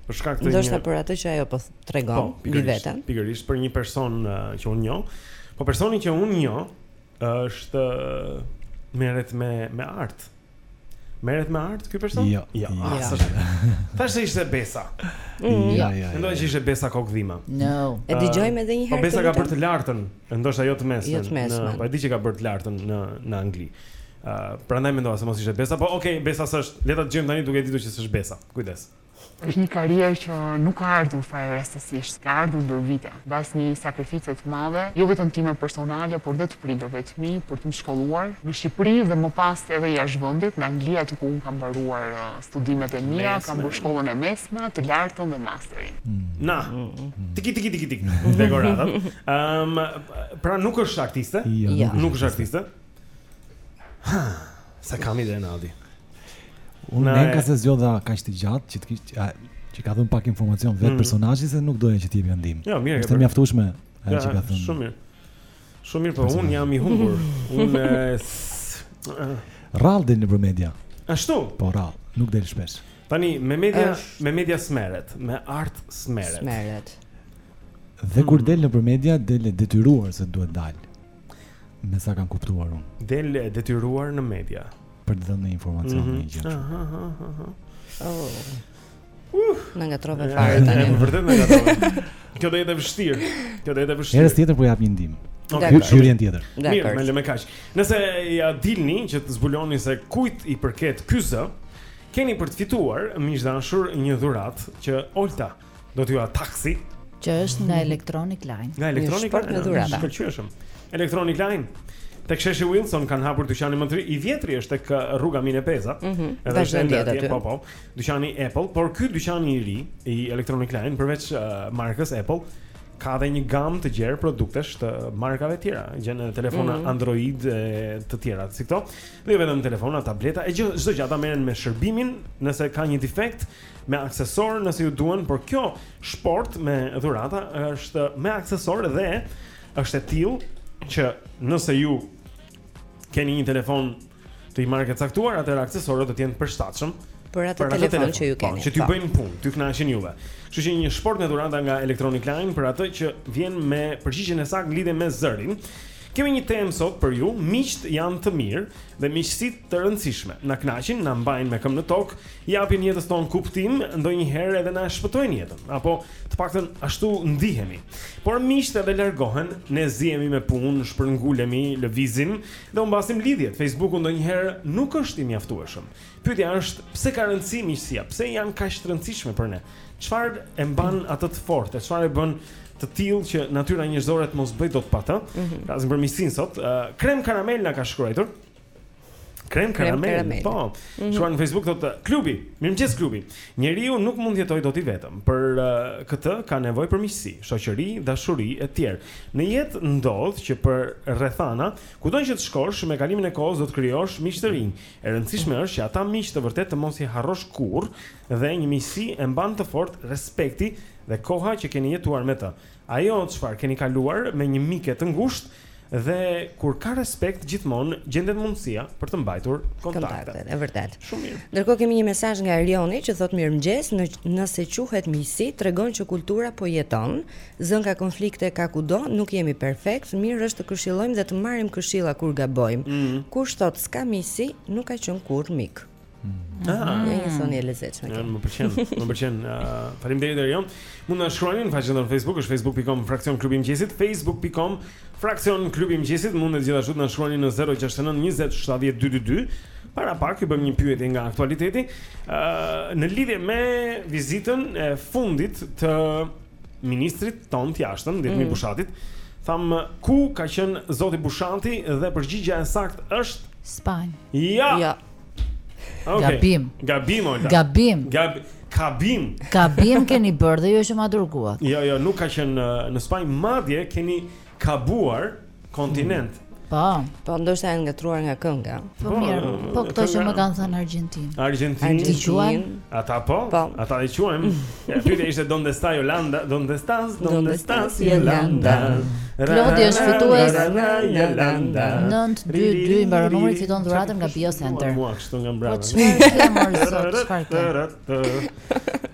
për shkak të një Ndoshta për atë që ajo po tregon po, për veten. Pikërisht për një person uh, që unë njoh. Po personi që unë njoh është uh, merret me me art. Merret me art ky person? Jo. Jo. Ja. Ah, Tash se ishte Besa. Mm, ja, ja. Mendoj që ishte Besa Kokdhima. No. E dëgjojmë edhe një po herë. Po Besa ka bërë të lartën, ndoshta jo të mesmen. Jo të mesmen. Po e di që ka bërë të lartën në në Angli. Uh, prandaj mendova se mos ishte Besa, po okay, Besa s'është. Le ta dëgjojmë tani duke ditur që s'është Besa. Kujdes. Është një karrierë që nuk ka ardhur fare rastësisht, ka ardhur ndër vite, mbas një sakrifice të madhe, jo vetëm time personale, por dhe të prindërve të mi, për të më shkolluar në Shqipëri dhe më pas edhe jashtë vendit, në Angli, aty ku unë kam mbaruar studimet e mia, kam bërë shkollën e mesme, të lartën dhe masterin. Na. Tiki tiki tiki tik. Dekorata. Ëm, pra nuk është artiste? Jo, nuk është artiste. Ha. S'e kam idenë aty. Unë nuk kast e zgjodha kaq të gjatë që të kish që ka dhënë pak informacion vetë mm. personazhi se nuk doja që të jepja ndihmë. Jo, mirë. Është e mjaftueshme ajo që ka thënë. Shumë mirë. Shumë mirë, po unë jam i humbur. Rrallë del në media. Ashtu. Po rrallë, nuk del shpesh. Tani me media me media s'merret, me art s'merret. S'merret. Dhe kur mm. del në media del e detyruar se duhet dalë. Me sa kam kuptuar unë. Del e detyruar në media për të dhënë informacion mm -hmm. një gjë. Aha, aha, aha. Oh. Uh, na ngatërrove fare tani. Në vërtet na ngatërrove. Kjo do jetë e vështirë. Kjo do jetë e vështirë. Herës tjetër po jap një ndihmë. Okay. Hyrjen tjetër. Mirë, e lëmë kaq. Nëse ia dilni që të zbuloni se kujt i përket ky zë, keni për të fituar miq të dashur një dhuratë që Olta Do t'ju a taksë Që është nga Electronic Line Nga Electronic Line Një shportë e shkëlqyeshme Electronic Line Tek sheshi Wilson kanë hapur dyqanin më të ri. I vjetri është tek uh, rruga Mine Peza. Mm -hmm. Edhe është ende aty, po po. Dyqani Apple, por ky dyqani i ri i Electronic Line përveç uh, markës Apple ka edhe një gamë të gjerë produktesh të markave të tjera, gjen edhe telefona mm -hmm. Android e të tjera, si këto. Dhe jo vetëm telefona, tableta, e çdo gjë ata merren me shërbimin, nëse ka një defekt, me aksesorë nëse ju duhen, por kjo shportë me dhurata është me aksesorë dhe është e tillë që nëse ju keni një telefon të një marke të caktuar, atëherë aksesorët do të jenë të përshtatshëm për atë telefon, telefon që ju po, keni. Po, që t'ju bëjnë punë, t'ju kënaqin juve. Kështu që një shportë me dhurata nga Electronic Line për atë që vjen me përgjigjen e saktë në lidhje me zërin. Kemi një temë sot për ju, miqtë janë të mirë dhe miqësitë të rëndësishme. Na kënaqin, na mbajnë me këmbë në tokë, japin jetës tonë kuptim, ndonjëherë edhe na shpëtojnë jetën, apo të paktën ashtu ndihemi. Por miqtë edhe largohen, ne zihemi me punë, shpërngulemi, lëvizim dhe humbasim lidhjet. Facebooku ndonjëherë nuk është i mjaftueshëm. Pyetja është, pse ka rëndësi miqësia? Pse janë kaq të rëndësishme për ne? Çfarë e mban mm. atë të fortë? Çfarë e bën të tillë që natyra njerëzore të mos bëjë dot pa të? Mm -hmm. Ka zgjë për miqësinë sot. Uh, krem karamel na ka shkruar. Krem karamel. karamel. Po. Mm -hmm. Shkruan në Facebook thotë klubi, mirëmëngjes klubi. Njeriu nuk mund të jetojë dot i vetëm. Për uh, këtë ka nevojë për miqësi, shoqëri, dashuri e tjera. Në jetë ndodh që për rrethana, kudo që të shkosh me kalimin e kohës do të krijosh miq të rinj. E rëndësishme është që ata miq të vërtetë të mos i harrosh kurrë dhe një miqësi e mban të fortë respekti dhe koha që keni jetuar me të. Ajo çfarë keni kaluar me një mike të ngushtë dhe kur ka respekt gjithmonë gjendet mundësia për të mbajtur kontaktet. Kontaktet, e vërtetë. Shumë mirë. Ndërkohë kemi një mesazh nga Erioni që thotë mirëmëngjes, në, nëse quhet miqësi, tregon që kultura po jeton Zënka konflikte ka kudo, nuk jemi perfekt, mirë është të këshillojmë dhe të marrim këshilla kur gabojmë. Mm. Kush thotë s'ka miqësi, nuk ka qenë kurrë mik. Mm. Ah, ah. ja një thënie e lezetshme. Ja, më pëlqen, më pëlqen. Uh, Faleminderit Erion. Mund na shkruani në faqen e Facebook, është facebook.com fraksion klubi i mëngjesit, facebook.com fraksion klubi i mëngjesit, mund gjithashtu të na shkruani në 069 20 70 222. Para pak ju bëmë një pyetje nga aktualiteti, uh, në lidhje me vizitën e fundit të ministrit tonë të jashtëm, Ditmir mm. Bushatit, thamë ku ka qenë zoti Bushati dhe përgjigja e saktë është Spanjë. Jo. Jo. Okay. Gabim. Gabim, Olta. Gabim. Gab Gabim. Gabim keni bërë dhe ju e që ma dërguat. Jo, jo, nuk ka qenë në, në Spanjë, madje keni Gabuar kontinent. Mm. Po. Po ndoshta janë ngatruar nga kënga. Po, po mirë. Po këto që më kanë thënë Argjentinë. Argjentinë e quajnë? Ata po? po. Ata e quajnë. Pyetja ishte Donde está Yolanda? Donde estás? Donde estás Yolanda? Klodi është fitues. Yolanda. 922 mbaron numri fiton dhuratën nga Bio Center. Po çfarë ke mor zot? Çfarë ke?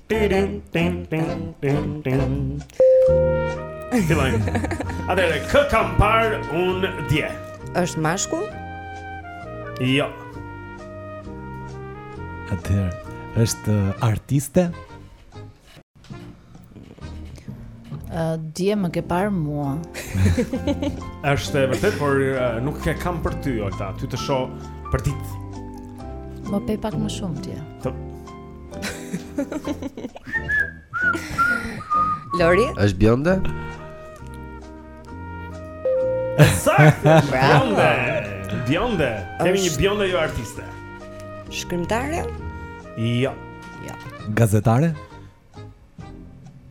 Fillojmë. Atëherë kë kam parë unë dje? Është mashkull? Jo. Atëherë është artiste? Uh, dje më ke parë mua Është e vërtetë, por uh, nuk e kam për ty, Olta Ty të shoh përditë Më ke pak më shumë dje Të Lori? Është bjonde? Saktë. Bjonde. Bjonde. Kemi një bjonde jo artiste. Shkrimtare? Jo. Jo. Gazetare?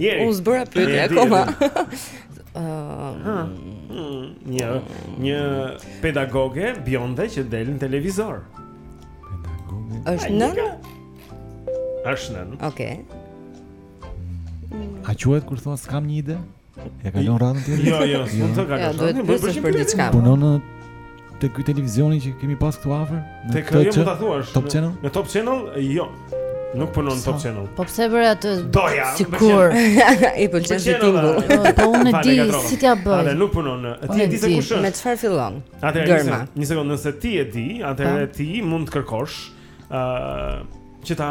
Unë s'bëra pyetje akoma. Një një pedagoge bjonde që del në televizor. Pedagoge. Është nënë? Është nënë. Okej. A quhet kur thua s'kam një ide? E ka lënë radhën tjetër? Jo, jo, s'mund të kaloj. Ja, duhet të bësh për diçka. Punon në te ky televizioni që kemi pasë këtu afër? Te kjo mund ta thuash. Top Channel? Në Top Channel? Jo. Nuk punon në Top Channel. Po pse bëre atë? Doja. Sikur. I pëlqen si tingull. Po unë e di si t'ia bëj. Atëherë, nuk punon. Ti e di se kush është. Me çfarë fillon? Gërma. Një sekondë, nëse ti e di, atëherë po. ti mund të kërkosh ë që ta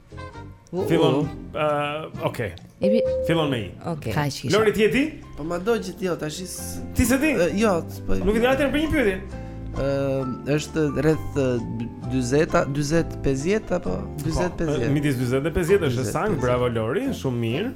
Fillon, uh, ok Ebi... Fillon me i Ok Lori ti e di? Po ma do gjithë jo, tashi Ti s'e di? Uh, jo, të spoj Nuk e di nga për një pyetje? Uh, është rreth 40 40 50 apo 40 50 po, midis 40 dhe 50 është saktë bravo Lori shumë mirë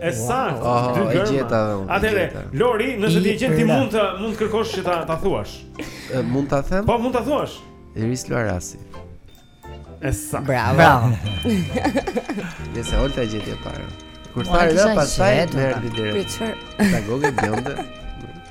E saktë, oh, dy gërma. Atëre, Lori, nëse ti e gjen ti mund të mund të kërkosh që ta ta thuash. E, mund ta them? Po mund ta thuash. Iris Luarasi. E saktë. Bravo. Bravo. Dhe se Olta e gjeti e para. Kur tha Era pastaj mori idenë. Për çfarë? Pedagoge bjonde.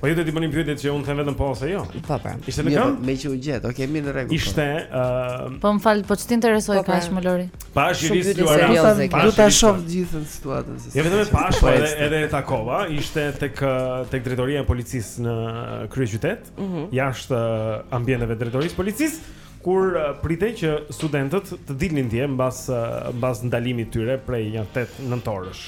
Po ju do të bëni pyetjet që unë them vetëm po ose jo. Po po. Ishte në këmbë? Me që u gjet. Okej, mirë në rregull. Po. Ishte ë uh... Po më fal, po ç'të intereson po, pra. kaq më Lori? Pash Iris Luarasin. Do ta shoh gjithën situatën se. Jo vetëm e pash, po edhe edhe e takova, ishte tek tek drejtoria e policisë në kryeqytet, mm -hmm. jashtë ambienteve drejtorisë policisë kur pritej që studentët të dilnin dje mbas mbas ndalimit tyre prej 8 nëntorësh.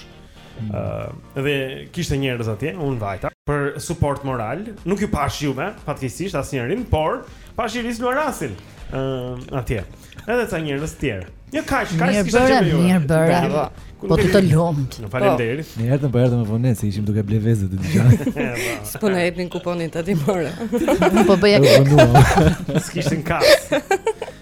dhe kishte njerëz atje, unë vajta për support moral. Nuk ju pash juve, fatkeqësisht asnjërin, por pash Iris Luarasin uh, atje. Edhe ca njerëz të tjerë. Jo kaq, kaq kisha gjë ju. Mirë bëra. Bravo. Po të të lumtë. Ju faleminderit. Po. Ne erdhëm po erdhëm më vonë se ishim duke ble vezët te dyqani. S'po na jepnin kuponin tatimor. Po bëja. S'kishte kas.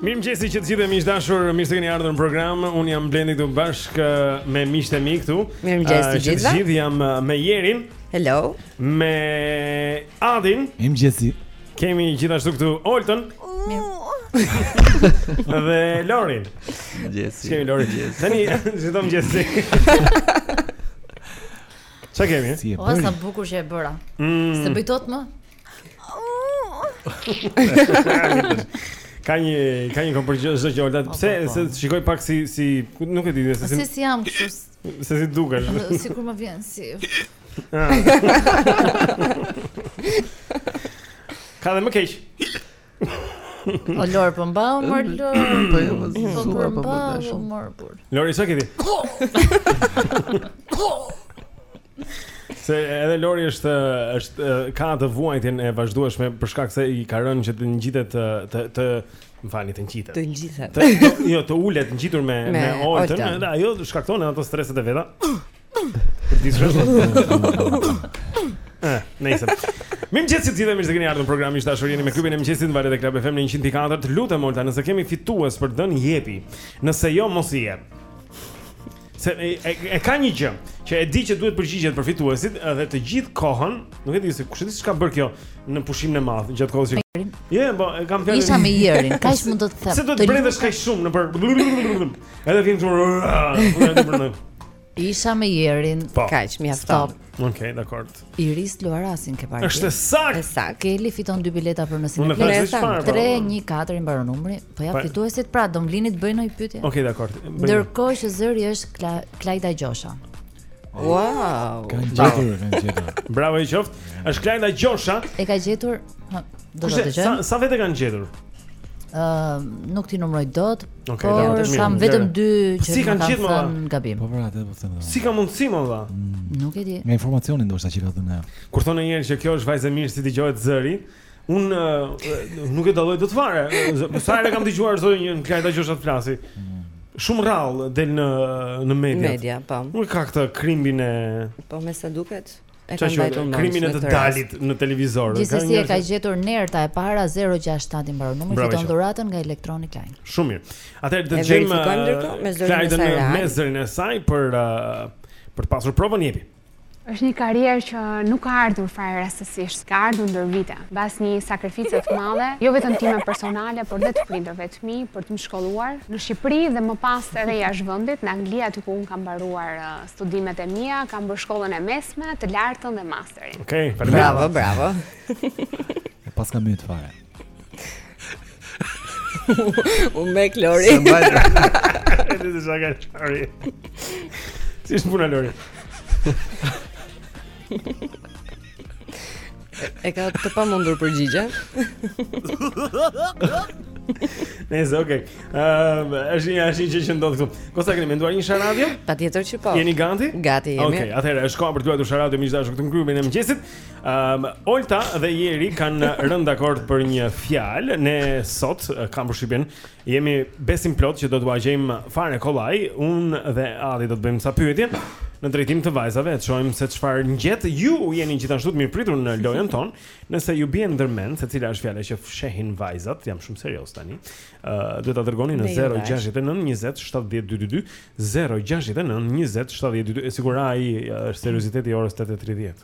Mirëmëngjesi që të gjithë miq të dashur, mirë se keni ardhur në program, unë jam Blendi këtu bashk me miqtë e mi këtu Mirëmëngjesi të gjithëve të gjithë jam me Jerin Hello Me Adin Mirëmëngjesi Kemi gjithashtu këtu Oltën Mirë Dhe Lorin Mëngjesi Ç'kemi Lori Mëngjesi Tani, që të mëngjesi Ça kemi? Si e bëri? sa bukur që e bëra. Mm. S'e bëj dot më. ka një ka një kompër që është Olta. Po, Pse po, po. se shikoj pak si si nuk e di se si. Si jam kështu. Se si dukesh. Sikur më vjen si. Ah. Ka dhe më keq. O Lor, po mbau mor Lor. Po jo, po zgjohu more i dashur. Mor burr. Lori ça ke ti? Se edhe Lori është është ka atë vuajtjen e vazhdueshme për shkak se i ka rënë që të ngjitet të të, të më falni të ngjitet. Të ngjitet. Jo, të ulet ngjitur me me, me Oltën, ajo shkakton ato streset e veta. Për diskretin. Eh, nejse. Mirëmëngjesi të gjithëve, mirë se keni ardhur në program miq të dashur jeni me klubin e mëngjesit në valët e Club FM në 104. Të lutem Olta, nëse kemi fitues për dhën jepi. Nëse jo mos i jep. Se e, e, e ka një gjë që e di që duhet të përgjigjet për fituesit dhe të gjithë kohën, nuk e di se kush e di ç'ka bër kjo në pushimin e madh gjatë kohës. Jo, po e kam fjalën. Isha me Jerin, kaq mund të të them. Se do të bredhësh kaq shumë nëpër Edhe film shumë Isha me Jerin po. Kaq, mjafton Ok, dakord Iris Luarasin ke parë Është sakt Sakt Keli fiton dy bileta për Mësin Unë e farë 3, 1, 4 i mbaron numri Po ja pa... fituesit pra, do më lini t'bëj ndonjë pytje Ok, dakord Ndërkohë që zëri është kla... Klajda Gjosha Wow! Kanë gjetur, kanë gjetur. Bravo i qoftë. Është Klajda Gjosha. E ka gjetur. Do të dëgjoj. Sa sa vetë kanë gjetur? Ëm, uh, nuk t'i numëroj dot. Okay, por kam vetëm dy që s'e kanë gjetur më gabim. Po pra, atë po them. Si ka mundësi më dha? Mm. Nuk e di. Nga informacioni ndoshta që ka dhënë ajo. Kur thonë një herë që kjo është vajzë e mirë s'i dëgjohet zëri, Unë nuk e dalloj dot fare. Sa herë kam dëgjuar zonjën Klajda Gjosha të flasi. Shumë rrallë del në në media. Media, po. Nuk ka këtë krimbin e Po me sa duket. E ka mbajtur mos. Krimbin e të dalit në televizor. Gjithsesi e ka gjetur Nerta e para 067 i mbaron numri fiton dhuratën nga Electronic Line. Shumë mirë. Atëherë do të gjejmë me zërin e saj. Me zërin e saj për për të pasur provën jepi. Është një karrierë që nuk ka ardhur fare rastësisht, ka ardhur ndër vite, mbas një sakrifice të madhe, jo vetëm time personale, por dhe të prindërve të mi, për të më shkolluar në Shqipëri dhe më pas edhe jashtë vendit, në Angli, aty ku unë kam mbaruar studimet e mia, kam bërë shkollën e mesme, të lartën dhe masterin. Okej, okay, bravo, bravo. Paskam ikur fare. Unë me Lorin. S'e mbaj. E të shaka Lori. Si është puna Lori? E ka të pamundur përgjigje Nejse, okej ehm, është një ashtë që që ndodh këtu Goca keni menduar një sharadio? Patjetër që po Jeni gati? Gati jemi Okej, okay, atëherë është koha për të luajtur sharadio Mishda është këtë në kryu Bejnë e mëgjesit Um, Olta dhe Jeri kanë rënë dakord për një fjalë. Ne sot kam përshtypjen, jemi besim plot që do t'ua gjejmë fare kollaj. Unë dhe Adi do të bëjmë sa pyetje në drejtim të vajzave, të shohim se çfarë ngjet. Ju jeni gjithashtu të mirëpritur në lojën tonë. Nëse ju bie ndërmend se cila është fjala që fshehin vajzat, jam shumë serioz tani. Ë uh, duhet ta dërgoni në 069 20 70 222, 069 20 70 222. Sigurisht ai është serioziteti i orës 8:30.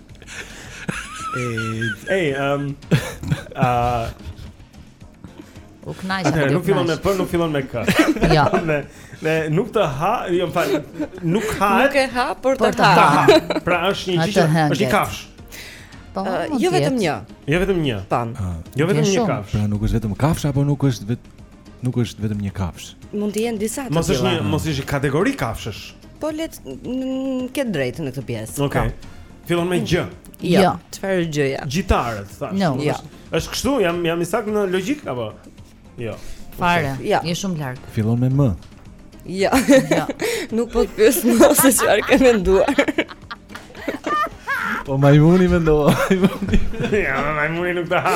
Ej, ehm a U knajsh atë. Nuk fillon me P, nuk fillon me K. Jo. Ne ne nuk të ha, jo më fal, nuk ha. Nuk e ha, por të ha. Pra është një gjë, është një kafshë. Po, jo vetëm një. Jo vetëm një. Tan. Jo vetëm një kafshë. Pra nuk është vetëm kafshë apo nuk është vetë Nuk është vetëm një kafshë. Mund të jenë disa të tilla. Mos është një, mos është kategori kafshësh. Po e ke të drejtë në këtë pjesë. Okej. Okay. Fillon me gj. Jo. jo. Çfarë është gj-ja? Gjitarët, thashë. No. Jo. Është kështu, jam jam i saktë në logjikë apo? Jo. Fare. Okay. Jo. Je shumë larg. Fillon me m. Jo. Jo. Nuk po të pyes më se çfarë ke menduar. Po majmuni mendova. Ja, majmuni nuk të ha.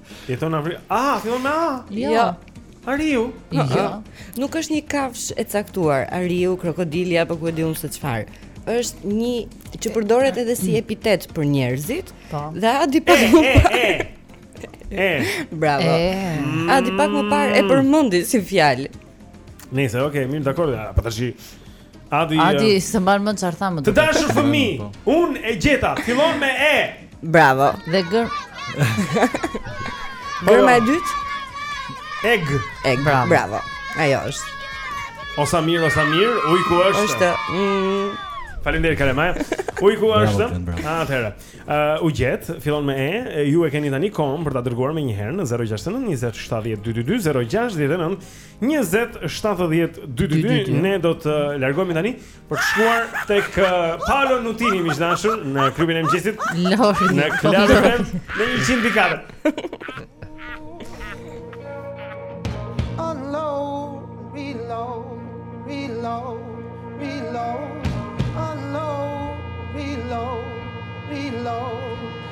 Jeton në Afrikë. Ah, fillon me A. Jo. jo. Ariu. Jo. jo. Nuk është një kafshë e caktuar, ariu, krokodili apo ku e di unë se çfarë. Është një që përdoret edhe si epitet për njerëzit. Po. Dhe Adi po. E. Bravo. E. Adi pak më parë e përmendi si fjalë. Nëse, okay, mirë, dakor. Po tash Adi, Adi uh, s'e mban mend çfarë thamë. Të dashur fëmijë, po. unë e gjeta, fillon me e. Bravo. Dhe gër. Po, gërma e dytë? Egg. Egg. Bravo. Bravo. Ajo është. O sa mirë, o sa mirë, ujku është. Është. Mm. Faleminderit Kalema. Ujku është. Atëherë. Uh, u gjet, fillon me e. Ju e keni tani kohën për ta dërguar menjëherë në 069 20 70 222 069 20 70 222 ne do të largohemi tani për të shkuar tek uh, Paolo Nutini miq të dashur në klubin e mëngjesit Lori në Club FM 100.4 Unload reload reload reload Unload reload reload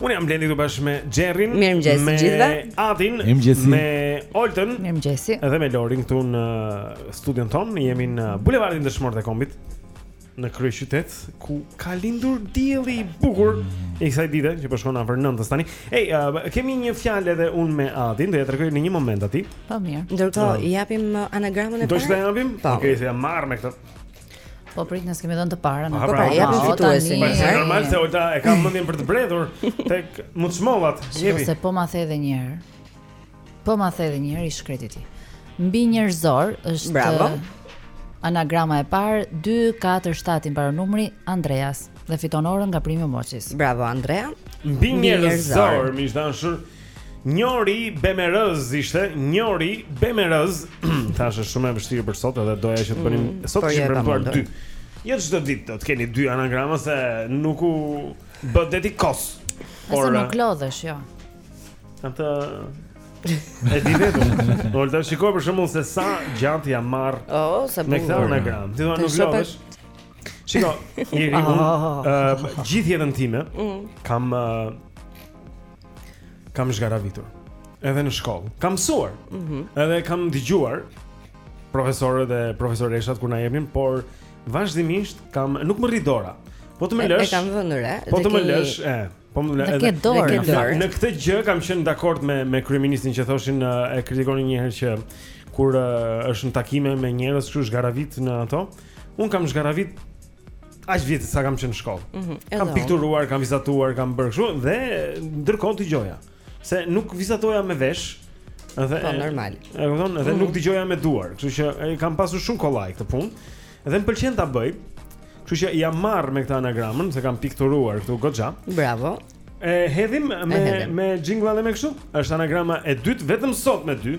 Unë jam Blendi këtu bashkë me Xherin Mirëmëngjes gjithve Me Adin Mirëmëngjes Me Oltën Mirëmëngjes Edhe me Lorin këtu në studion tonë Jemi në Bulevardin Dëshmorët e Kombit Në kryeqytet Ku ka lindur dielli i bukur i kësaj dite që po shkon po afër nëntës tani Ej, uh, kemi një fjalë edhe unë me Adin Do ja tregoj në një moment aty Po mirë Ndërkohë, uh, e japim anagramën e parë Do që ta japim? Po okay, se jam marrë me këtë Po prit ne s'e kemi dhënë të parën. Po pra, japim fituesin. Po është normal se Olta e ka mendjen për të bredhur tek muçmollat. Jepi. Se po ma the edhe një herë. Po ma the edhe një herë i shkreti ti. Mbinjerëzor është Bravo. Anagrama e parë 247 i mbaron numri Andreas dhe fiton orën nga Prime Watches. Bravo Andrea. Mbinjerëzor, miq të dashur. Njori Bemerëz ishte, Njori Bemerëz. Tash është shumë e vështirë për sot edhe doja që të bënim mm, sot po kishim premtuar dy. Jo çdo ditë do të keni dy anagrama se nuk u bë deti kos. Por Asa nuk lodhesh, jo. Ata E di vetëm. Po të shikoj për shembull se sa gjatë ja marr. Oh, sa bukur. Me këtë anagram. Ti do nuk lodhesh. Shiko, njeri unë, uh, gjithë jetën time, mm. kam uh, kam zhgaravitur edhe në shkollë. Kam mësuar. Mm -hmm. Edhe kam dëgjuar profesorët dhe profesoreshat kur na jepnin, por vazhdimisht kam nuk më rri dora. Po të më lësh. E kam vënë re. Po të më lësh, e. Po më lësh. Edhe dorë, në, dorë. në këtë gjë kam qenë dakord me me kryeministrin që thoshin e kritikonin një herë që kur është në takime me njerëz kështu zhgaravit në ato. Unë kam zhgaravit Aq vjet sa kam qenë në shkollë. Mm -hmm. Kam pikturuar, kam vizatuar, kam bërë kështu dhe ndërkohë dëgjoja. Se nuk vizatoja me vesh. Dhe, po normal. E kupton, dhe mm -hmm. nuk dëgjoja me duar, kështu që kam pasur shumë kollaj këtë punë. Dhe më pëlqen ta bëj. Kështu që jam marrë me këtë anagramën, se kam pikturuar këtu goxha. Bravo. E hedhim me e hedhim. me jingle me kështu. Është anagrama e dytë vetëm sot me dy.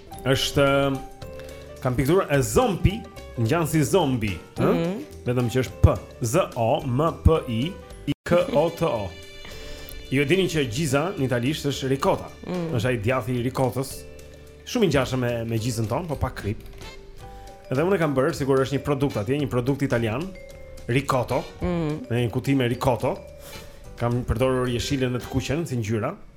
Është kam pikturuar zompi, ngjan si zombi, ëh? Mm -hmm. Vetëm që është P, Z O M P I R I K O T O. Ju e dini që gjiza në italisht është ricotta. Mm -hmm. Është ai djathi i ricotës. Shumë i ngjashëm me me gjizën tonë, po pa krip. Edhe unë e kam bërë sikur është një produkt atje, një produkt italian, ricotto. Mm -hmm. Në një kuti me ricotto. Kam përdorur jeshilën dhe të kuqen si ngjyra.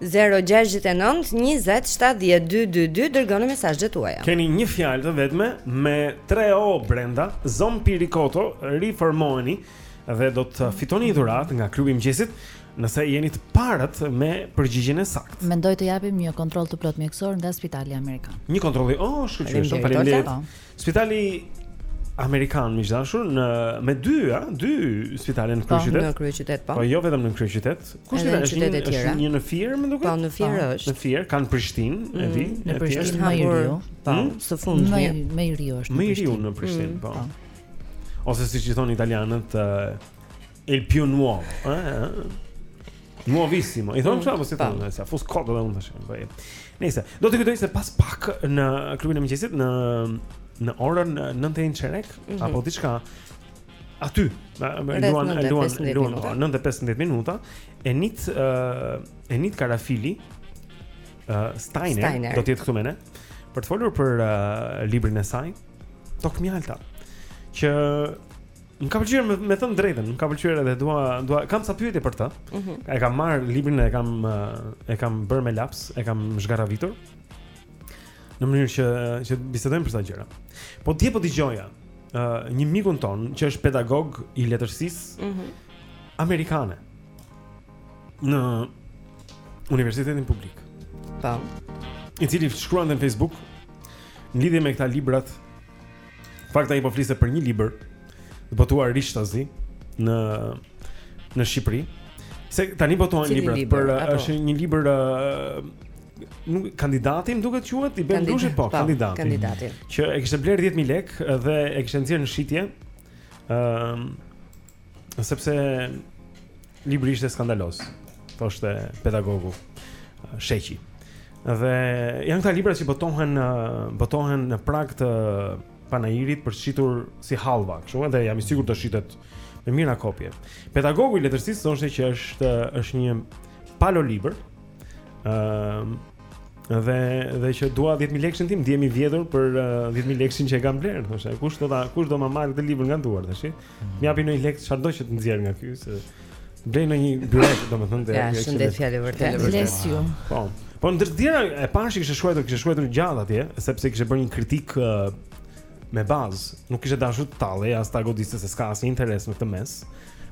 Zero gjashtëdhjetë e nëntë njëzet shtatëdhjetë dy dy dy dërgoni mesazhet tuaja. Keni një fjalë të vetme me 3 o brenda, zom piri koto, riformoheni dhe do të fitoni një dhuratë nga klubi i mëngjesit nëse jeni të parët me përgjigjen e saktë. Mendoj të japim një kontroll të plotë mjekësor nga Spitali Amerikan. Një kontroll. Oh, shkëlqyeshëm. Faleminderit. Faleminderit. Spitali amerikan miq të dashur në me dy a dy spitale në po, kryeqytet. Në kryeqytet po. Po jo vetëm në kryeqytet. Ku është një është një në Fier më duket? Po në Fier po, është. Në Fier kanë Prishtinë, e mm, di. Në Prishtinë më i riu. Po, hmm? së fundi. Më më i riu është. Më i riu në Prishtinë, mm, po. Ose siç i thon italianët, Il più nuovo, eh? Nuovissimo. I thonë çfarë po si thonë, sa fus kodë dhe unë tash. Po. Nëse do të kujtoj se pas pak në klubin e mëngjesit në në orën 9 e çerek mm -hmm. apo diçka aty me luan e luan e luan 9:15 minuta Enit uh, Enit Karafili uh, Steiner, Steiner do të jetë këtu me ne për të folur për uh, librin e saj Tokë Mjalta që Më ka pëlqyer me, me thënë të drejtën, më ka pëlqyer edhe dua dua kam ca pyetje për të. Mm -hmm. E kam marrë librin e kam e kam bërë me laps, e kam zhgarravitur. Në mënyrë që që bisedojmë për ca gjëra. Po dje po dëgjoja ë uh, një mikun tonë që është pedagog i letërsisë mm -hmm. amerikane në universitetin publik. Tam. Po. I cili shkruante në Facebook në lidhje me këta librat Fakt tani po fliste për një libër të botuar rishtazi në në Shqipëri. Se tani botohen libra, por është një libër nuk kandidati më duket quhet i Ben Blushit po, po kandidati. Kandidati. Që e kishte blerë 10000 lekë dhe e kishte nxjerrë në shitje. Ëm Sepse libri ishte skandaloz, thoshte pedagogu Sheqi. Dhe janë këta libra që botohen botohen në prag të panairit për t'u shitur si hallva, kështu edhe jam i sigurt do shitet me mijëra kopje. Pedagogu i letërsisë thoshte që është është një palo libër. Ëm dhe dhe që dua 10000 lekët e mi, ndihem i vjedhur për 10000 lekë që e kam blerë, thoshte. Kush do ta kush do ma marrë këtë libër nga duart tash? Më japin një lek çfarë do që të nxjerr nga ky se blej një byrek domethënë te. Ja, shëndet fjalë vërtet. Bless you. Po. Po ndër të tjera e pashë që kishte shkruar, kishte shkruar gjatë atje, sepse kishte bërë një kritikë uh, me bazë, nuk kishte dashur të tallej as ta godiste se s'ka asnjë interes në këtë mes.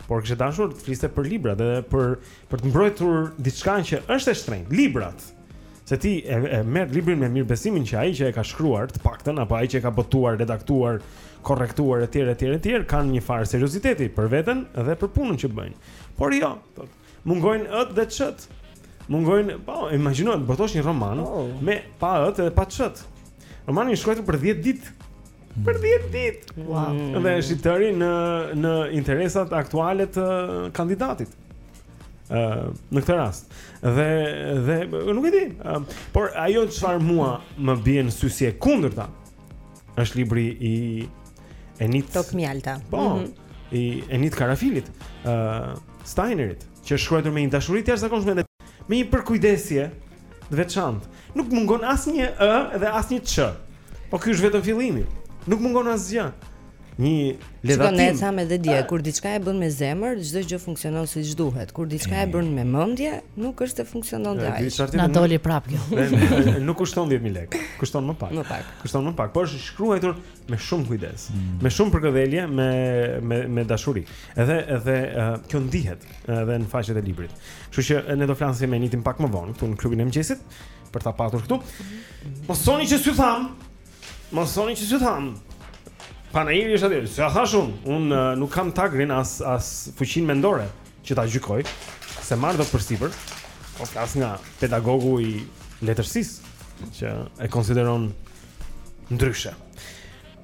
Por kishte dashur të fliste për librat dhe për për të mbrojtur diçka që është e shtrenjtë, librat. se ti e, e merr librin me mirëbesimin që ai që e ka shkruar, të paktën apo ai që e ka botuar, redaktuar, korrektuar etj etj etj, kanë një farë serioziteti për veten dhe për punën që bëjnë. Por jo, thotë, mungojnë ë-të dhe ç-të. Mungojnë, po, imagjino, botosh një roman oh. me pa ë dhe pa ç. Romani i shkruajtur për 10 ditë. Për 10 ditë. Wow. Mm. Dhe është i tëri në në interesat aktuale të kandidatit. në këtë rast. Dhe dhe nuk e di, por ajo çfarë mua më bie në sy si e kundërta është libri i Enit Tokë mjalta. Po, mm -hmm. i Enit Karafilit, ë uh, Steinerit, që është shkruajtur me një dashuri të jashtëzakonshme dhe me një përkujdesje Të veçantë. Nuk mungon asnjë ë dhe asnjë ç. Po ky është vetëm fillimi. Nuk mungon asgjë. Një ledatim. Shikon sa me dhe dje, kur diçka e bën me zemër, çdo gjë funksionon siç duhet. Kur diçka e bën me mendje, nuk është se funksionon dhe aq. Na doli prap kjo. Nuk kushton 10000 lekë. Kushton më pak. Më pak. Kushton më pak, por është shkruajtur me shumë kujdes, mm. me shumë përkëdhelje, me me me dashuri. Edhe edhe kjo ndihet edhe në faqet e librit. Kështu që ne do flasim me Nitin pak më vonë këtu në klubin e mëngjesit për ta patur këtu. Mos thoni që s'ju thamë. Mos thoni që s'ju thamë. Panairi është aty. S'e thashë unë, unë uh, nuk kam tagrin as as fuqinë mendore që ta gjykoj, s'e marr dot përsipër. Po flas nga pedagogu i letërsisë që e konsideron ndryshe.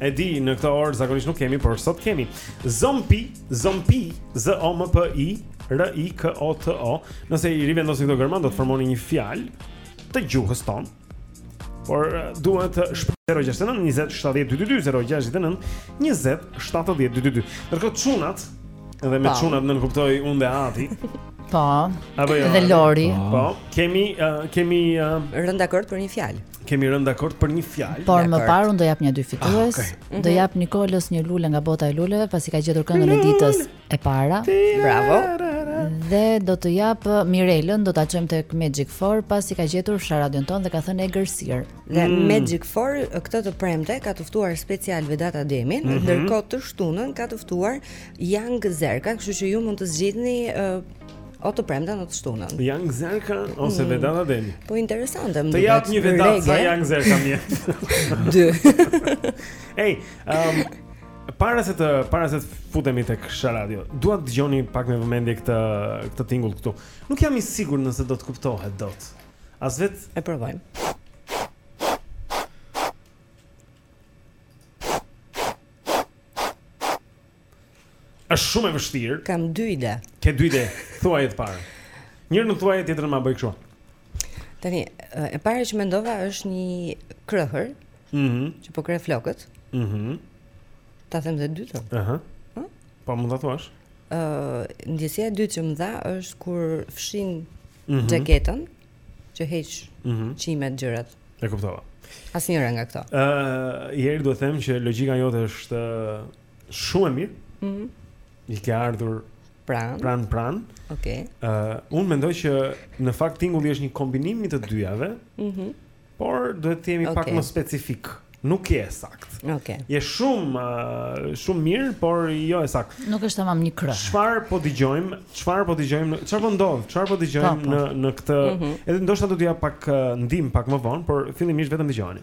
E di, në këtë orë zakonisht nuk kemi, por sot kemi. Zompi, zompi, z o m p i r i k o t o. Nëse i rivendosni këto gërma do të formoni një fjalë të gjuhës tonë. Por duhet të shpëroj 069 20 70 222 069 20 70 222. Ndërkohë çunat dhe me çunat nënkuptoj unë dhe Ati. Po. Apo jo. Dhe Lori. Po, kemi uh, kemi uh, rënë dakord për një fjalë. Kemi rënë dakord për një fjalë. Por më parë unë do jap një dy fitues. Ah, okay. Do mhm. jap Nikolës një lule nga bota e luleve pasi ka gjetur këngën e ditës e para. Bravo. Dhe do të jap uh, Mirelën, do ta çojmë tek Magic Four pasi ka gjetur Sharadion tonë dhe ka thënë egërsirë. Dhe mm. Magic Four uh, këtë të premte ka të ftuar special Vedat Ademin, mm -hmm. ndërkohë të shtunën ka të ftuar Young Zerka, kështu që ju mund të zgjidhni uh, O të premten o të shtunën Young Zerka ose mm. Vedat Ademi Po interesante më duket Të jetë një Vedat sa Young Zerka mje Dë Ej, um, para se të para se të futemi tek Sha Radio, dua të dëgjoni pak me vëmendje këtë këtë tingull këtu. Nuk jam i sigurt nëse do të kuptohet dot. As vetë e provojmë. Është shumë e vështirë. Kam dy ide. Ke dy ide. Thuaj të parën. Njërën na thuaj e tjetrën ma bëj kështu. Tani, e para që mendova është një krëhër. Mhm. Mm që po kreh flokët. Mhm. Mm ta them dhe dytën. Aha. Uh -huh. Po mund ta thuash? Ë, uh, ndjesia e dytë që më dha është kur fshin mm -hmm. xhaketën që heq mm -hmm. qimet gjërat. E kuptova. Asnjëra nga këto. Ë, uh, ieri duhet të them që logjika jote është Shumë e mirë. Mhm. Mm I ke ardhur pranë pranë pranë. Okej. Okay. Ë uh, unë mendoj që në fakt tingulli është një kombinim i të dyjave. Mhm. Mm por duhet të jemi okay. pak më specifik. Nuk je saktë. Okej. Okay. Je shumë uh, shumë mirë, por jo e saktë. Nuk është tamam një krëhër. Çfarë po dëgjojmë? Çfarë po dëgjojmë? Çfarë po ndodh? Çfarë po dëgjojmë po, po. në në këtë? Mm -hmm. Edhe ndoshta do të jap pak uh, ndihmë pak më vonë, por fillimisht vetëm dëgjojeni.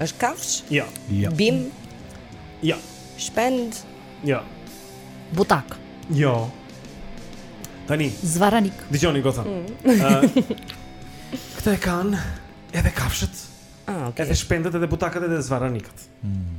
Është kafshë? Jo. Jo. Bimë? Jo. Shpend? Jo. Butak? Jo. Tani. Zvarranik. Dëgjoni goca. Ëh. Mm. Këtë e kanë edhe kafshët. Ah, okay. Edhe shpendët edhe butakët edhe zvarranikët. Mm.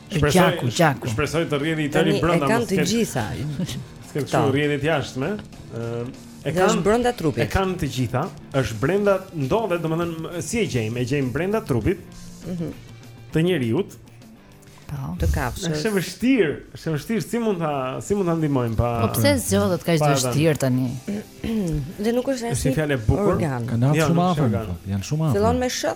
Gjaku, gjaku. Shpresoj të rrjedhë i tëri brenda mos. Kanë të gjitha. Ketë rrjedhje të jashtme. E kanë është brenda trupit. E kanë të gjitha. Është brenda ndodhet, domethënë si e gjejmë? E gjejmë brenda trupit. Mhm. Të njeriut. Po. Të kafshës. Është e vështirë, është vështirë si mund ta si mund ta ndihmojmë pak. Po pse zgjodhët kaq të vështirë tani? Dhe nuk është asnjë. Është fjalë e bukur. Janë jo, shumë afër. Janë shumë afër. Fillon me sh.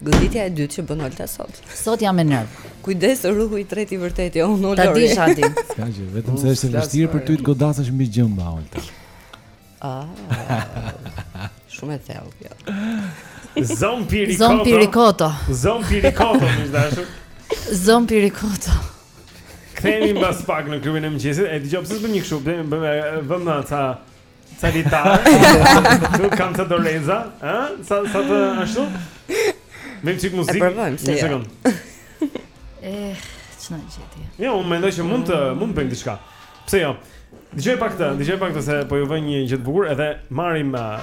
Goditja e dytë që bën Olta sot. Sot jam me nerva. Kujdes ruhu e treta e vërteta, jo unë Olta. Ta dish aty. S'ka gjë, vetëm se është e vështirë për ty të godasësh mbi gjemba Olta. Ah. Shumë e thellë kjo. Zon pirikoto. Zon pirikoto. Zon pirikoto, më dashur. Zon pirikoto. Kthehemi mbas pak në klubin e mëngjesit. E dëgjoj pse s'bën një kështu, bëjmë bëjmë vëmë ca Sanitar. Nuk kam të doreza, ë? Sa s'ka, ashtu? Me çik muzikë. Një sekond. Eh, çna gjeti. Jo, unë mendoj që mund të mund të bëjmë diçka. Pse jo? Dëgjoj pak këtë, dëgjoj pak këtë se po ju vë një gjë të bukur, edhe marrim uh,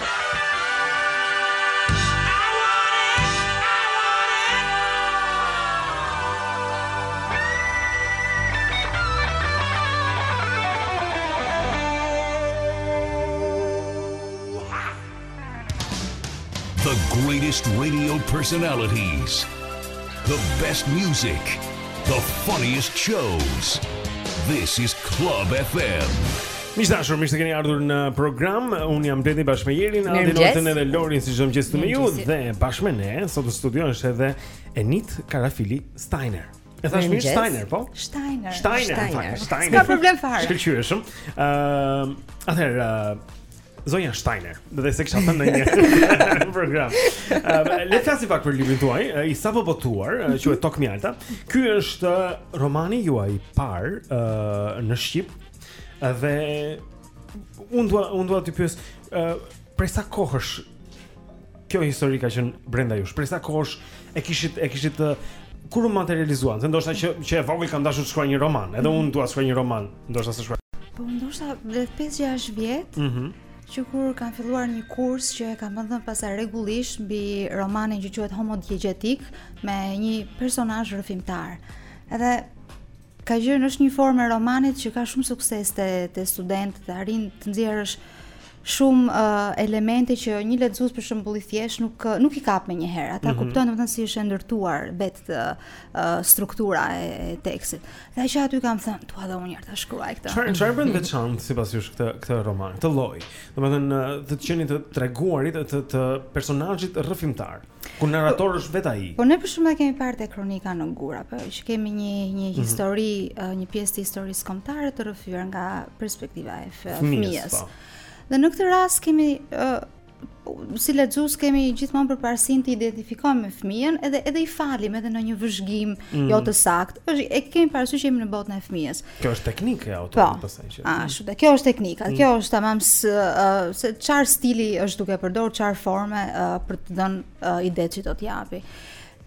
best radio personalities the best music the funniest shows this is club fm Miq të dashur, mirë se keni ardhur në program. Un jam Blendi bashkë me Jerin, Adi Lotën edhe Lorin si çdo mëngjes jemi me ju dhe bashkë me ne sot në studio është edhe Enit Karafili Steiner. E thash mirë Steiner, po? Steiner. Steiner, Steiner. S'ka problem fare. Shkëlqyeshëm. Ëm, ehm, uh, atëherë uh, zonja Steiner, do të theksh atë në një program. Ëm, ehm, uh, le të flasim pak për librin tuaj, uh, i sapo botuar, uh, quhet Tokë mjalti. Ky është uh, romani juaj i parë uh, në shqip. Dhe unë dua unë dua të pyes, ë uh, prej sa kohësh kjo histori ka qenë brenda jush? Prej sa kohësh e kishit e kishit uh, kur u materializua? Se ndoshta që që e vogël kam dashur të shkruaj një roman, edhe unë dua të shkruaj një roman, ndoshta s'e shkruaj. Po ndoshta rreth 5-6 vjet. Mhm. Mm që kur kam filluar një kurs që e kam dhënë pastaj rregullisht mbi romanin që quhet homodiegjetik me një personazh rrëfimtar. Edhe Ka qenë është një formë e romanit që ka shumë sukses te te studentët, arrin të nxjerrësh shumë uh, elemente që një lexues për shembull i thjeshtë nuk nuk i kap menjëherë. Ata mm -hmm. kuptojnë domethënë si është e ndërtuar vetë uh, struktura e, e tekstit. Dhe që aty kam thënë, "Dua dhe unë ta shkruaj këtë." Çfarë çfarë e bën të veçantë sipas jush këtë këtë roman, këtë lloj. Domethënë të qenit të treguarit të, të personazhit rrëfimtar. Ku narratori është vetë ai. Po ne për shembull e kemi parë te kronika në gur apo jo, që kemi një një mhm. histori, mm -hmm. një pjesë të historisë kombëtare të rrëfyer nga perspektiva e fëmijës. Po. Dhe në këtë rast kemi uh, si lexues kemi gjithmonë përparësinë të identifikohemi me fëmijën, edhe edhe i falim edhe ndonjë vëzhgim mm. jo të saktë. Është e kemi parasysh që jemi në botën e fëmijës. Kjo është teknikë e autorit po, pastaj që. Po. Ashtu, dhe kjo është teknika. Mm. Kjo është tamam se uh, çfarë stili është duke përdor, çfarë forme uh, për të dhënë uh, idetë që do të japi.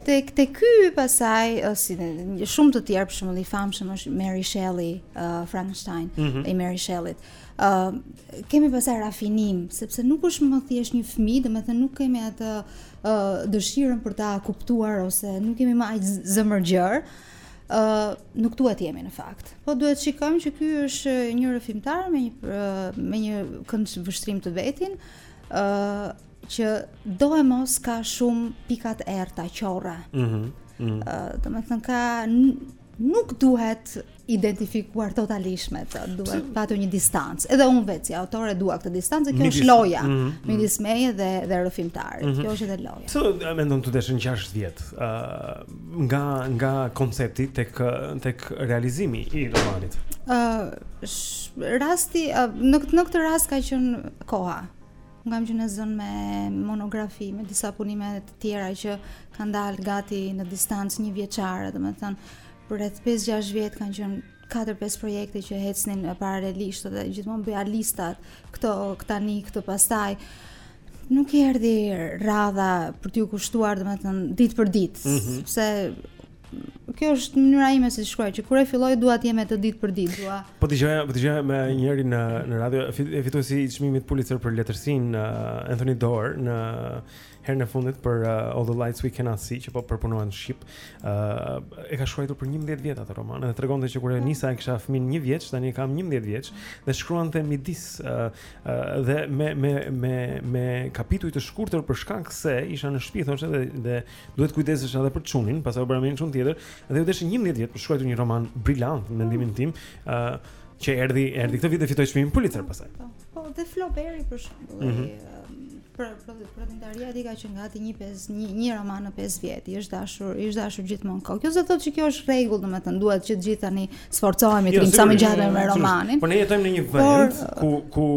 Te te ky pastaj uh, si shumë të tjerë për shembull i famshëm është Mary Shelley, uh, Frankenstein, mm -hmm. i Mary Shelley. Uh, kemi pastaj rafinim, sepse nuk është më thjesht një fëmijë, domethënë nuk kemi atë uh, dëshirën për ta kuptuar ose nuk kemi më aq zemërgjerë, nuk duhet të jemi në fakt. Po duhet të shikojmë që ky është një rrëfimtar me një, me një këndvështrim të vetin, që doemos ka shumë pika të errëta, qorra. Mm -hmm. mm -hmm. domethënë ka, nuk duhet identifikuar totalisht me të, duhet si, patur një distancë. Edhe unë vetë si autore dua këtë distancë, dhe kjo midis, është loja mm -hmm. midis meje dhe dhe rrëfimtarit. Mm -hmm. Kjo është edhe loja. Pse mendon t'u deshën 6 vjet? Ëh, uh, nga nga koncepti tek tek realizimi i romanit. Ë uh, rasti uh, në këtë në këtë rast ka qenë koha. Unë kam qenë e zënë me monografi, me disa punime të tjera që kanë dalë gati në distancë një vjeçare, domethënë për rreth 5-6 vjet kanë qenë katër pesë projekte që ecnin paralelisht dhe gjithmonë bëja listat, këto tani, këtë pastaj. Nuk i erdhi radha për t'ju kushtuar, domethënë ditë për ditë, mm -hmm. sepse kjo është mënyra ime si shkruaj që kur e filloj dua të jem aty ditë për ditë dua. Po dëgjoj, po dëgjoj një herë në në radio e fituesi i çmimit Pulitzer për letërsinë uh, Anthony Doerr në herën e fundit për uh, All the Light We Cannot See që po përpunohet në shqip. ë uh, e ka shkruar për 11 vjet atë roman dhe tregonte që kur e nisa e kisha fëmin 1 vjeç, tani kam 11 vjeç dhe shkruante midis ë uh, uh, dhe me me me me kapituj të shkurtër për shkak se isha në shtëpi thoshte dhe dhe duhet kujdesesh edhe për çunin, pastaj u bëra me çun tjetër dhe u deshën 11 vjet për shkruar një roman brilant në mendimin tim. ë uh, që erdhi erdhi këtë vit e fitoi çmimin Pulitzer pastaj. Po, po dhe Flaubert për shembull. Mm -hmm. Për prodhimtaria e tij ka qenë gati një pes një një roman në 5 vjet. I është dashur, i është dashur gjithmonë kohë. Kjo s'e thotë që kjo është rregull, domethënë duhet që të gjithë tani sforcohemi jo, të rrimë sa më gjatë me romanin. Por ne jetojmë në një vend ku ku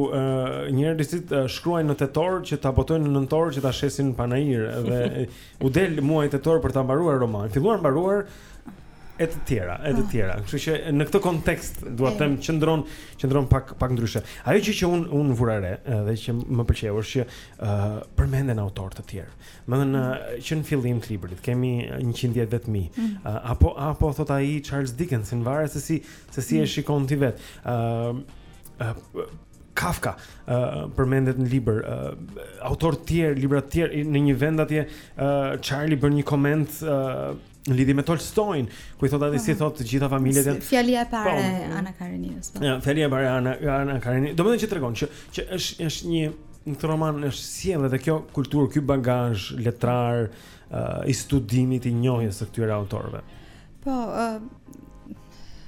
njerëzit shkruajnë në tetor që ta botojnë në nëntor që ta shesin në panair dhe U del muaji tetor për ta mbaruar romanin, filluar mbaruar e të tjera, e të ah. tjera. Kështu që në këtë kontekst dua të them qëndron qëndron pak pak ndryshe. Ajo gjë që un un vura re dhe që më pëlqeu është që ë uh, përmenden autorë të tjerë. Domethënë uh, që në fillim të librit kemi 100 vjet vetmi. Mm. Uh, apo apo thot ai Charles Dickensin, varet se si se si e mm. shikon ti vet. ë uh, uh, Kafka ë uh, përmendet në libër, ë uh, autor të tjerë, libra të tjerë në një vend atje, ë uh, Charlie bën një koment ë uh, në lidhje me Tolstoin, ku i thotë atë si thotë të gjitha familjet janë. Fjalia e parë po, e Ana Kareninës. Po. Ja, fjalia e parë e Ana Ana Kareninës. Domethënë që tregon që që është është një në këtë roman është sjellë edhe kjo kulturë, ky bagazh letrar uh, i studimit i njohjes së këtyre autorëve. Po, uh,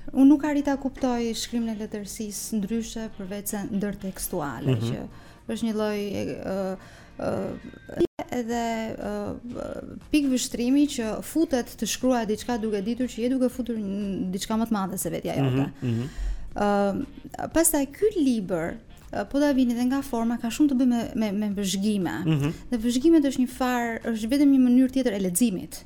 Unë nuk arrij ta kuptoj shkrimin e letërsisë ndryshe përveçse ndërtekstuale mm -hmm. që është një lloj edhe pikëvështrimi që futesh të shkruash diçka duke ditur që je duke futur diçka më të madhe se vetja jote. Ëh, mm -hmm. uh, pastaj ky libër po ta vini re nga forma ka shumë të bëjë me me, me vëzhgime. Mm -hmm. Dhe vëzhgimet është një farë, është vetëm një mënyrë tjetër e leximit.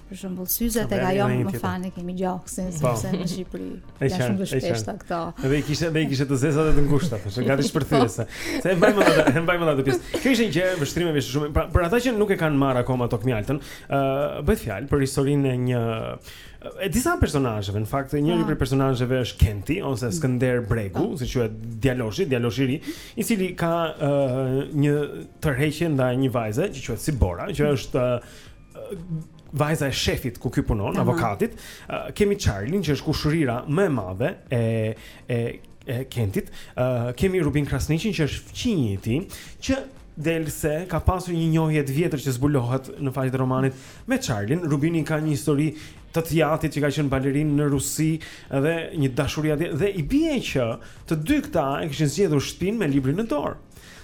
Për shembull, syze tek ajo më fanë kemi gjoksin po. sepse në Shqipëri janë shumë të shpeshta këto. Edhe i kishte edhe i kishte të zeza dhe të ngushta, thosh, gati shpërthyese. Po. Se e bëjmë atë, e bëjmë atë pjesë. Kjo ishte një gjë vështrime vishë shumë. Pra, për ata që nuk e kanë marrë akoma Tokë mjaltën, ë uh, bëhet fjalë për historinë e një e disa personazheve, në fakt njëri ah. prej personazheve është Kenti ose mm. Skënder Bregu, ah. si quhet djaloshi, djaloshi i ri, i cili ka uh, një tërheqje ndaj një vajze që quhet Sibora, që mm. është uh, vajza e shefit ku ky punon, tamam. avokatit, uh, kemi Charlin që është kushërira më e madhe e e e Kentit, uh, kemi Rubin Krasniqin që është fqinji i tij, që dhe se ka pasur një njohje të vjetër që zbulohet në faqet e romanit me Charlin. Rubini ka një histori të të jatit që ka qenë balerin në Rusi dhe një dashuri atje dhe i bie që të dy këta e kishin zgjedhur shtëpinë me librin në dorë.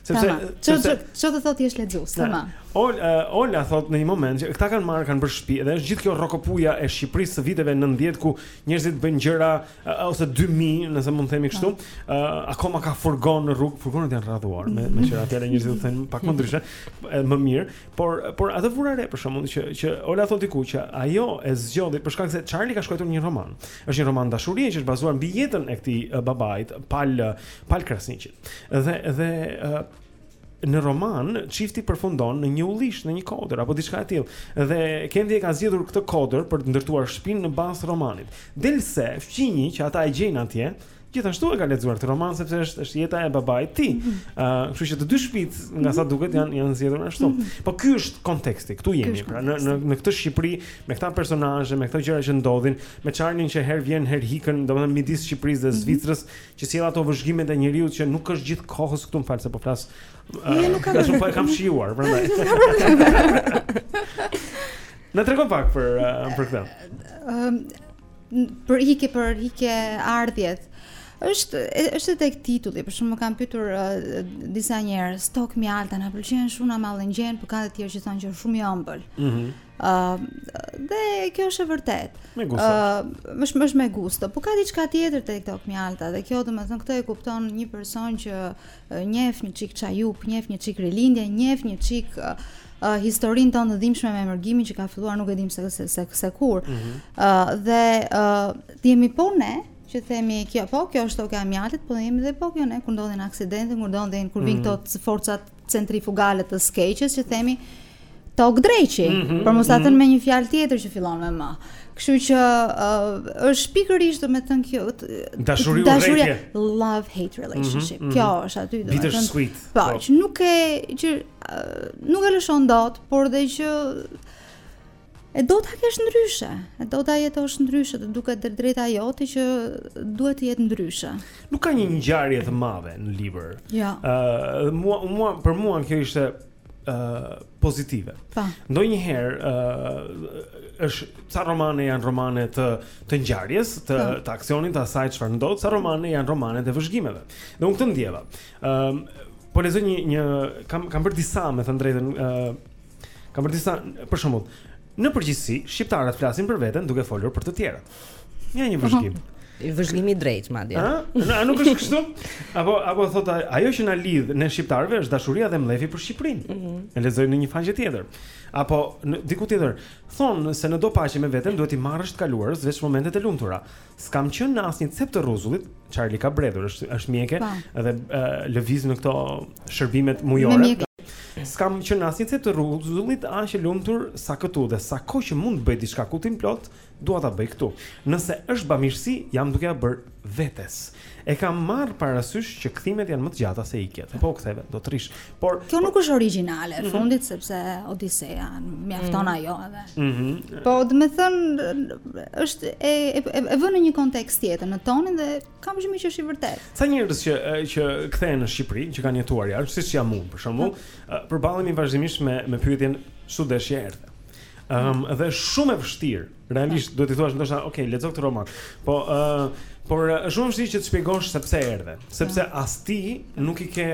Sepse sepse çfarë do thotë të jesh lexues, tamam. Ol Ola thotë në një moment që këta kanë marrë kanë bërë shtëpi dhe është gjithë kjo rrokopuja e Shqipërisë së viteve 90 ku njerëzit bëjnë gjëra ose 2000, nëse mund të themi kështu, uh, akoma ka furgonë në rrugë, furgonët janë radhuar me me qira atëherë njerëzit domethënë pak më ndryshe, më mirë, por por atë vura re për shkakun që që Ola thotë diku që ajo e zgjodhi për shkak se Charlie ka shkruar një roman. Është një roman dashurie që është bazuar mbi jetën e këtij babait, pal Pal Krasniqit. Dhe dhe uh, në roman çifti përfundon në një ullish, në një kodër apo diçka e tillë. Dhe Kenti e ka zgjedhur këtë kodër për të ndërtuar shpinë në bazë të romanit. Dhe se fqinji që ata e gjejnë atje, gjithashtu e ka lexuar këtë roman sepse është është jeta e babait të tij. Ëh, mm -hmm. uh, kështu që të dy shtëpitë nga sa duket janë janë zgjedhur ashtu. Mm -hmm. Po ky është konteksti. Këtu jemi pra në në në këtë Shqipëri me këta personazhe, me këto gjëra që ndodhin, me Charlin që herë vjen, herë ikën, domethënë midis Shqipërisë dhe mhm. Zvicrës, mm që sjell ato vëzhgimet e njeriut që nuk është gjithë kohës këtu më fal se po flas. Jo, nuk ka. Tash po e kam shijuar, prandaj. Na tregon pak për uh, për këtë. Ëm për ikje për ikje ardhjet. Është është tek titulli, për shembull më kanë pyetur uh, disa njerëz, Tokë Mjalta na pëlqen shumë na mallëngjen, por ka të tjerë që thonë që është shumë i ëmbël. Mhm. Mm Ë uh, dhe kjo është e vërtetë. Me gusto. Ë uh, është me gusto. Po ka diçka tjetër tek Tokë Mjalta dhe kjo domethënë këtë e kupton një person që njeh një çik Çajup, njeh një çik rilindje, njeh një çik uh, uh, historinë tonë të dhimbshme me mërgimin që ka filluar nuk e dim se se se, se kur. Ëh mm -hmm. uh, dhe ëh uh, jemi po ne që themi kjo po kjo është toka e mjaltit po jemi dhe po kjo ne kur ndodhin aksidente kur ndodhin kur vijnë mm. këto forcat centrifugale të së keqes që themi tokë dreqi, mm -hmm, për mos ta thënë mhm. me një fjalë tjetër që fillon me më. Kështu që uh, është pikërisht domethënë kjo dashuri dashuria love hate relationship. Mm -hmm, kjo është aty domethënë. sweet. Po, po, që nuk e që uh, nuk e lëshon dot, por dhe që E do ta kesh ndryshe, e do ta jetosh ndryshe, të duket drejt e drejta jote që duhet të jetë ndryshe. Nuk ka një ngjarje të madhe në libër. Jo. Ë, uh, mua mua për mua kjo ishte ë uh, pozitive. Po. Ndonjëherë ë uh, është ca romane janë romane të të ngjarjes, të... Po. të aksionit, të asaj çfarë ndodh, ca romane janë romane të vëzhgimeve. Dhe unë këtë ndjeva. Ë uh, po lexoj një një kam kam bërë disa me thënë të drejtën ë uh, Kam bërë disa, për shembull, në përgjithësi shqiptarët flasin për veten duke folur për të tjerët. Ja një vëzhgim. Vëzhgim i drejtë madje. Ëh, a nuk është kështu? Apo apo thotë ajo që na lidh ne shqiptarëve është dashuria dhe mlefi për Shqipërinë. Mm -hmm. E lexoj në një faqe tjetër. Apo në, diku tjetër, thonë se në do paqe me veten duhet t'i marrësh të kaluarës veç momentet e lumtura. S'kam qenë në asnjë cep të rruzullit, Charlie ka bredhur, është është mjeke pa. Po. dhe uh, lëviz në këto shërbimet mujore. S'kam qenë në asnjë cep të rruzullit, aq e lumtur sa këtu dhe sa kohë që mund të bëj diçka kuptimplotë, dua ta bëj këtu. Nëse është bamirësi, jam duke ia bërë vetes. E kam marrë parasysh që kthimet janë më të gjata se ikjet. Po u ktheve, do të rrish. Por Kjo nuk është origjinale e mhm. fundit mm -hmm. sepse Odiseja mjafton mm -hmm. ajo edhe. Mm -hmm. Po domethënë është e e, e, e vënë në një kontekst tjetër, në tonin dhe kam përshtypjen që është i vërtetë. Sa njerëz që që kthehen në Shqipëri, që kanë jetuar jashtë, siç jam unë për shembull, mm -hmm. përballemi vazhdimisht me me pyetjen ç'u desh që erdhe. Ëm um, dhe shumë e vështirë Realisht duhet t'i thuash ndoshta, ok, lexo këtë roman. Po ë uh, por është shumë e vështirë që të shpjegosh se pse erdhe, sepse po. as ti po. nuk i ke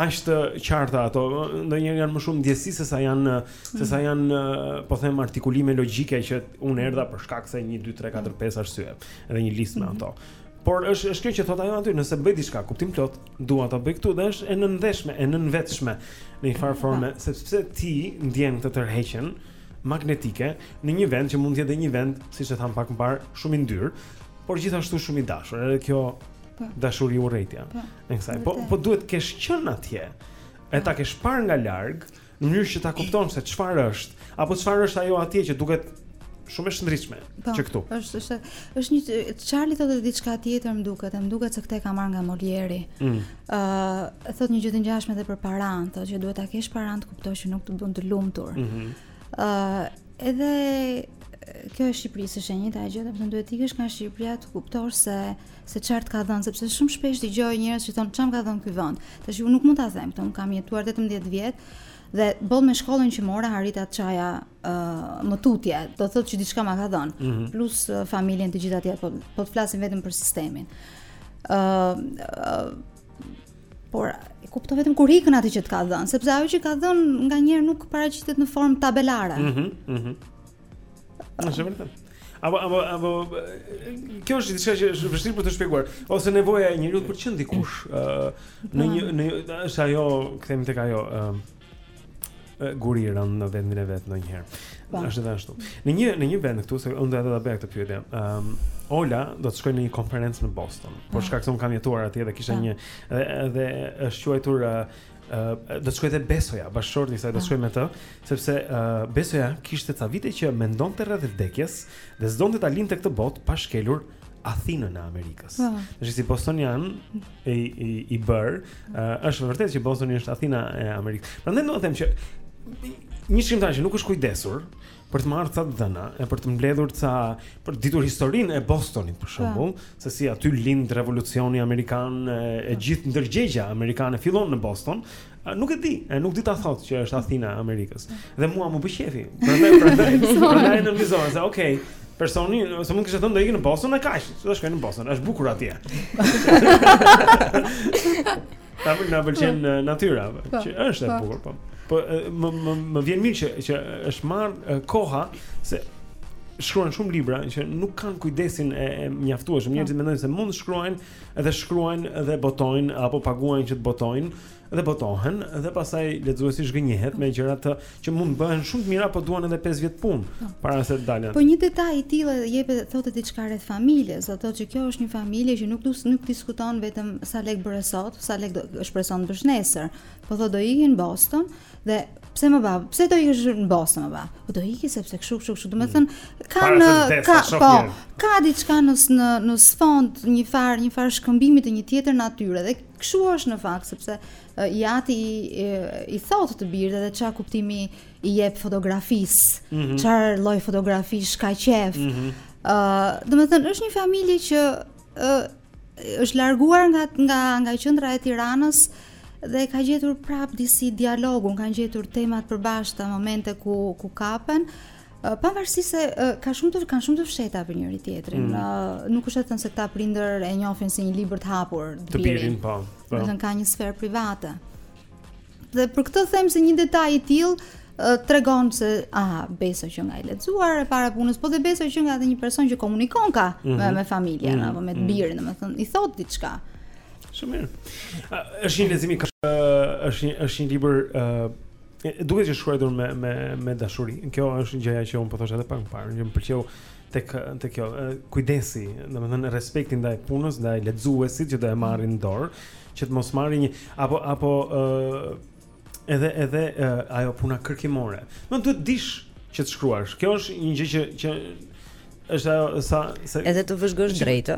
aq të qarta ato, ndonjëherë janë më shumë ndjesi se sa janë se sa mm. janë po them artikulime logjike që unë erdha për shkak se 1 2 3 4 5 arsye, edhe një listë me mm. ato. Por është është kjo që thotë ajo aty, nëse bëj diçka kuptimplotë, dua ta bëj këtu dhe është e nënvetshme, e nënvetshme në një farë forme, sepse ti ndjen këtë tërheqjen magnetike në një vend që mund të jetë dhe një vend, siç e thamë pak më parë, shumë i ndyrë, por gjithashtu shumë i dashur. Edhe kjo po. dashuri urrejtja. Po. E kësaj. Po po duhet të kesh qenë atje. E ta kesh parë nga larg, në mënyrë që ta kuptosh se çfarë është, apo çfarë është ajo atje që duket shumë e shndritshme po, që këtu. Është është është një Charlie thotë diçka tjetër më duket, më duket se këtë e ka marrë nga Molieri. Mm. Ëh, thotë një gjë të ngjashme edhe për paranë, thotë që duhet ta kesh paranë të kuptosh që nuk të bën të lumtur. Ëh, mm -hmm. edhe kjo e Shqipërisë është e njëjta gjë, domethënë duhet të ikësh nga Shqipëria të kuptosh se se çfarë të ka dhënë, sepse shumë shpesh dëgjoj njerëz që thonë ça më ka dhënë ky vend. Tash unë nuk mund ta them këtë, unë kam jetuar 18 vjet dhe boll me shkollën që mora arrita të çaja më tutje, do thotë që diçka ma ka dhënë, mm -hmm. plus uh, familjen të gjitha tjera, po, po të flasim vetëm për sistemin. Ë uh, uh, por e kupton vetëm kur ikën atë që ta ka dhënë, sepse ajo që ka dhënë nganjëherë nuk paraqitet në formë tabelare. Mhm, mm mhm. Mm Është vërtet. Apo apo apo kjo është diçka që është vështirë për t'u shpjeguar, ose nevoja e njeriu për të qenë dikush, ë uh, në një në është ajo, kthehemi tek ajo, ë uh, guri i rëndë në vendin e vet ndonjëherë. Po. Është edhe ashtu. Në një në një vend këtu se unë do ta bëj këtë pyetje. Ëm um, Ola do të shkojë në një konferencë në Boston. Për po. shkak se unë kam jetuar atje dhe kisha po. një dhe dhe është quajtur uh, uh, do të shkojë te Besoja, bashkëshorti i saj do të shkojë me të, sepse uh, Besoja kishte ca vite që mendonte rreth vdekjes dhe s'donte ta linte këtë botë pa shkelur Athinën e Amerikës. Po. Është si Bostonian i i i bërë, uh, është vërtet që Bostoni është Athina e Amerikës. Prandaj do të them që një shkrimtar që nuk është kujdesur për të marrë ca të dhëna e për të mbledhur ca për të ditur historinë e Bostonit për shembull, se si aty lind revolucioni amerikan e, e gjithë ndërgjegjja amerikane fillon në Boston, Nuk e di, e nuk di ta thotë që është Athina e Amerikës. Dhe mua m'u bë qejfi. Prandaj, prandaj, prandaj në mizor, se okay, personi, se mund të kishte thënë do iki në Boston e kaq, do shkoj në Boston, është bukur atje. më pëlqen po. natyra, po. që është e po. bukur, po. Po më më më vjen mirë që që është marrë koha se shkruhen shumë libra që nuk kanë kujdesin e, e mjaftueshëm. Njerëzit mendojnë se mund të shkruajnë, dhe shkruajnë dhe botojnë apo paguajnë që të botojnë dhe botohen dhe pastaj lexuesi zhgënjehet me gjëra të që mund të bëhen shumë të mira, po duan edhe 5 vjet punë po. para se të dalin. Po një detaj i tillë jep e thotë diçka rreth familjes, do thotë që kjo është një familje që nuk nuk diskuton vetëm sa lek bëre sot, sa lek do shpreson të bësh nesër. Po thotë do iki në Boston, Dhe pse mo bab, pse do ikësh në Boston mo bab? Po do iki sepse kështu kështu kështu, domethënë mm. ka në ka po, ka diçka në në në sfond një farë, një farë shkëmbimi të një tjetër natyre dhe kështu është në fakt sepse i ati i, i, i thotë të birit dhe ça kuptimi i jep fotografisë, mm -hmm. çfarë lloj fotografish ka qejf. Mm -hmm. uh, domethënë, është një familje që uh, Është larguar nga nga nga qendra e Tiranës dhe ka gjetur prapë disi dialogun, kanë gjetur tema të përbashkëta, momente ku ku kapen. Pavarësisht se ka shumë të kanë shumë të fshehta për njëri-tjetrin. Mm. Nuk është e thënë se këta prindër e njohin si një libër të hapur të birin. Të birin po. po. Domethënë ka një sferë private. Dhe për këtë them se një detaj i tillë tregon se a besoj që nga e lexuara e parë e punës po dhe besoj që nga edhe një person që komunikon ka mm -hmm. me, mhm. me familjen mm -hmm. apo me të mhm. birin domethënë i thot diçka shumë mirë është një lexim i është një është një libër duket që është shkruar me me me dashuri kjo është një gjë që un po thosha edhe pak më parë që më pëlqeu tek tek kjo kujdesi, domethënë respekti ndaj punës, ndaj lexuesit që do e marrin në dorë, që të mos marrin një apo apo ë uh, edhe edhe uh, ajo puna kërkimore. Do të dish që të shkruash. Kjo është një gjë që që është ajo sa se edhe të vëzhgosh drejt.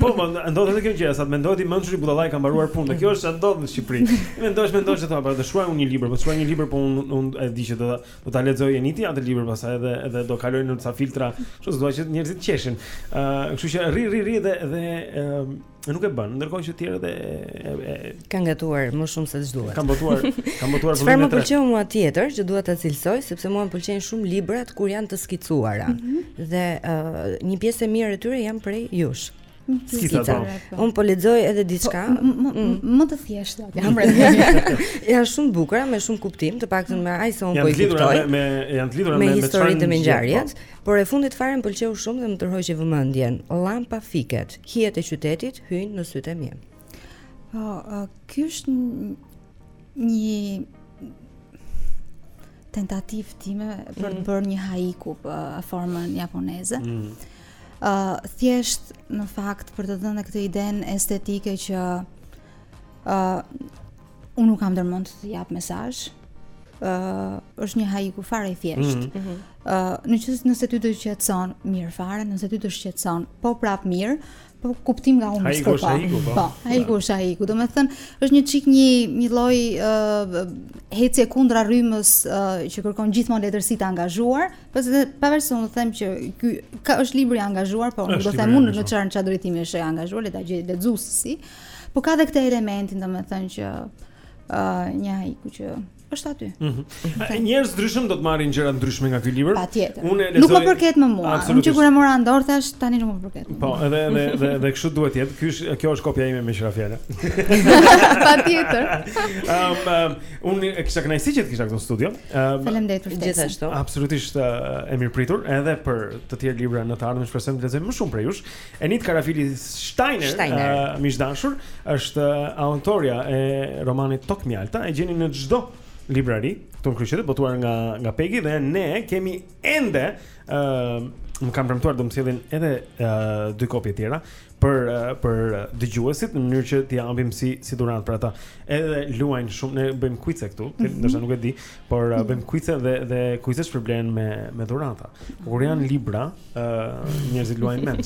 Po, po, ndodh edhe kjo gjë, sa të mendohet i mençuri budallai ka mbaruar punën. Kjo është ç'ndodh në Shqipëri. Mendosh, mendosh se thua, po ta shkruaj unë një libër, po të shkruaj një libër, po unë unë e di që do ta Do ta lexoj Eniti atë libër pastaj edhe edhe do kaloj në ca filtra, kështu se dua që njerëzit të qeshin. Ë, uh, kështu që rri rri rri dhe dhe uh, nuk e bën, ndërkohë që tjerët e, e, e kanë gatuar më shumë se ç'duhet. Kanë botuar, kanë botuar vëmendje. Çfarë më pëlqeu mua tjetër që dua ta cilësoj, sepse mua më pëlqejnë shumë librat kur janë të skicuara. Mm -hmm. Dhe uh, një pjesë e mirë e tyre janë prej jush. Skica, po. Unë po lexoj edhe diçka po, mm. më të thjeshtë. Janë shumë të bukura, me shumë kuptim, të paktën me aq sa unë po i kuptoj. Janë me janë të lidhura me me historinë e me ngjarjet, po. por e fundit fare më pëlqeu shumë dhe më tërhoqi vëmendjen. Llampa fiket, hijet e qytetit hyjnë në sytë e mi. Po, ky është një tentativë imja për të mm. bërë një haiku në formën japoneze. Mm. thjesht në fakt për të dhënë këtë idenë estetike që ë uh, unë nuk kam ndërmend të jap mesazh. ë uh, është një haiku fare i thjesht. Mhm. ë mm -hmm. uh, në çës nëse ty të qetëson mirë fare, nëse ty të shqetëson po prap mirë, po kuptim nga unë s'pa. Po. Haiku, po. Po, haiku është haiku. Domethënë, është një çik një një lloj ë uh, ecje kundra rrymës uh, që kërkon gjithmonë letërsi të angazhuar. Po se pavarësisht unë them që ky ka është libri i angazhuar, po nuk do të them unë në çfarë çfarë drejtimi është i angazhuar, le ta gjej lexuesi. Po ka edhe këtë elementin, domethënë që ë uh, një haiku që është aty. Mm -hmm. Njerëz të ndryshëm do të marrin gjëra të ndryshme nga ky libër. Patjetër. Unë lexoj. Nuk më përket më mua. Unë që kur e mora në dorë thashë tani nuk më përket. Po, edhe edhe edhe edhe kështu duhet të jetë. Ky është kjo është kopja ime me që ra fjala. Patjetër. Ëm um, um, unë e kisha kënaqësi që të kisha këtu në studio. Faleminderit për ftesën. Gjithashtu. Absolutisht e mirëpritur edhe për të tjerë libra në të ardhmen, shpresoj të lexojmë më shumë prej jush. Enit Karafili Steiner, Steiner. Uh, miq të dashur, është autorja e romanit Tokë Mjalta, e gjeni në çdo librari këtu në kryeqytet, botuar nga nga Pegi dhe ne kemi ende ë uh, më kanë premtuar do më sjellin edhe uh, dy kopje të tjera, për për dëgjuesit në mënyrë që t'i japim si si dhuratë për ata. Edhe luajnë shumë, ne bëjmë kuice këtu, mm -hmm. ndoshta nuk e di, por mm -hmm. bëjmë kuice dhe dhe kuicet shpërblehen me me dhurata. Po kur janë libra, ë uh, njerëzit luajnë mend.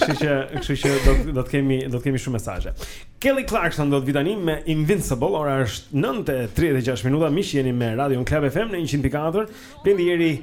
Kështu që, kështu që do do të kemi do të kemi shumë mesazhe. Kelly Clarkson do të vijë tani me Invincible, ora është 9:36 minuta, miq jeni me Radio Club FM në 104. Pendieri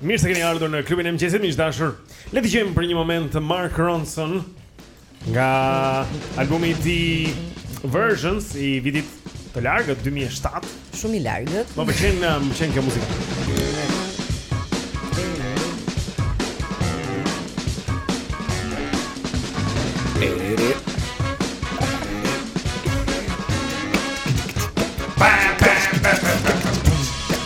Mirë se keni ardhur në klubin e mëngjesit, miq të dashur. Le të dëgjojmë për një moment Mark Ronson nga albumi i tij Version i vitit të largët 2007. Shumë i largët. Më pëlqen, më pëlqen kjo muzikë.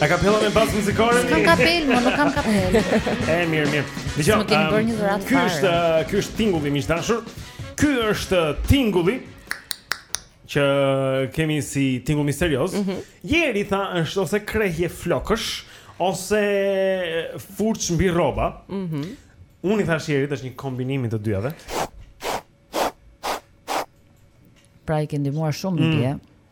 Akapela me bazë muzikore? Nuk kam kapelë, më nuk kam kapelë E, mirë, mirë Di që, Sepse kemi bërë një um, dhuratë Ky është, uh, ky është tingulli, miq të dashur Ky është uh, tingulli Që kemi si tingull misterios mm -hmm. Jeri tha është ose krehje flokësh Ose uh, furçë mbi rroba mm -hmm. Unë i thashë Jerit është një kombinim i të dyjave Pra i ke ndihmuar shumë në mm. bje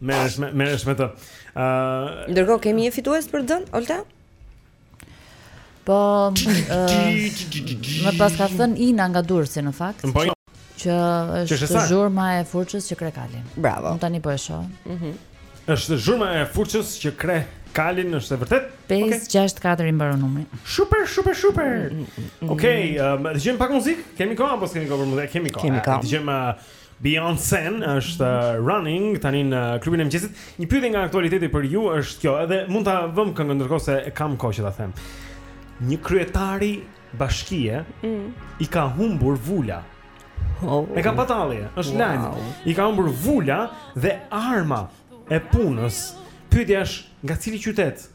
Merresh me merresh me të. Ëh. Uh, Ndërkohë kemi një fitues për dhënë, Olta? Po, më pas ka thënë Ina nga Durrësi në fakt. Po, që është që zhurma e furçës që kreh kalin. Bravo. Unë tani po e shoh. Mhm. Mm është zhurma e furçës që kreh kalin, është e vërtetë? 564 okay. i mbaron numri. Super, super, super. Mm, mm, mm, mm. Okej, okay, um, dëgjojmë pak muzikë? Kemi kohë apo s'kemi kohë për muzikë? Kemi kohë. Kemi kohë. Dëgjojmë uh, Beyoncé është uh, Runnin' tani në klubin e mëngjesit. Një pyetje nga aktualiteti për ju është kjo, edhe mund ta vëmë këngën ndërkohë se kam kohë që ta them. Një kryetari bashkie mm. i ka humbur vula. Oh, e ka pa tallje, është wow. lajm. I ka humbur vula dhe arma e punës. Pyetja është nga cili qytet?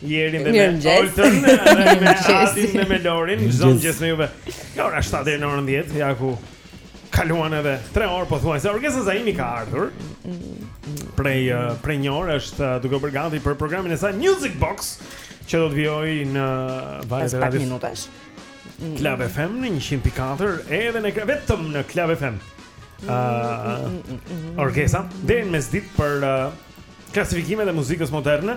Jerin dhe me Oltën, me Adin dhe me Lorin, çdo mëngjes me juve. Nga ora 7 deri në orën 10, ja ku kaluan edhe 3 orë pothuajse Orkesta Zaimi ka ardhur. Prej eh, prej një ore është eh, duke u bërë gati për programin e saj Music Box që do të vijojë në valët e radios. minutash. Club FM në 104 edhe në vetëm në Club FM. Ëh, ah, Orkesta deri në mesditë për eh, klasifikimet e muzikës moderne.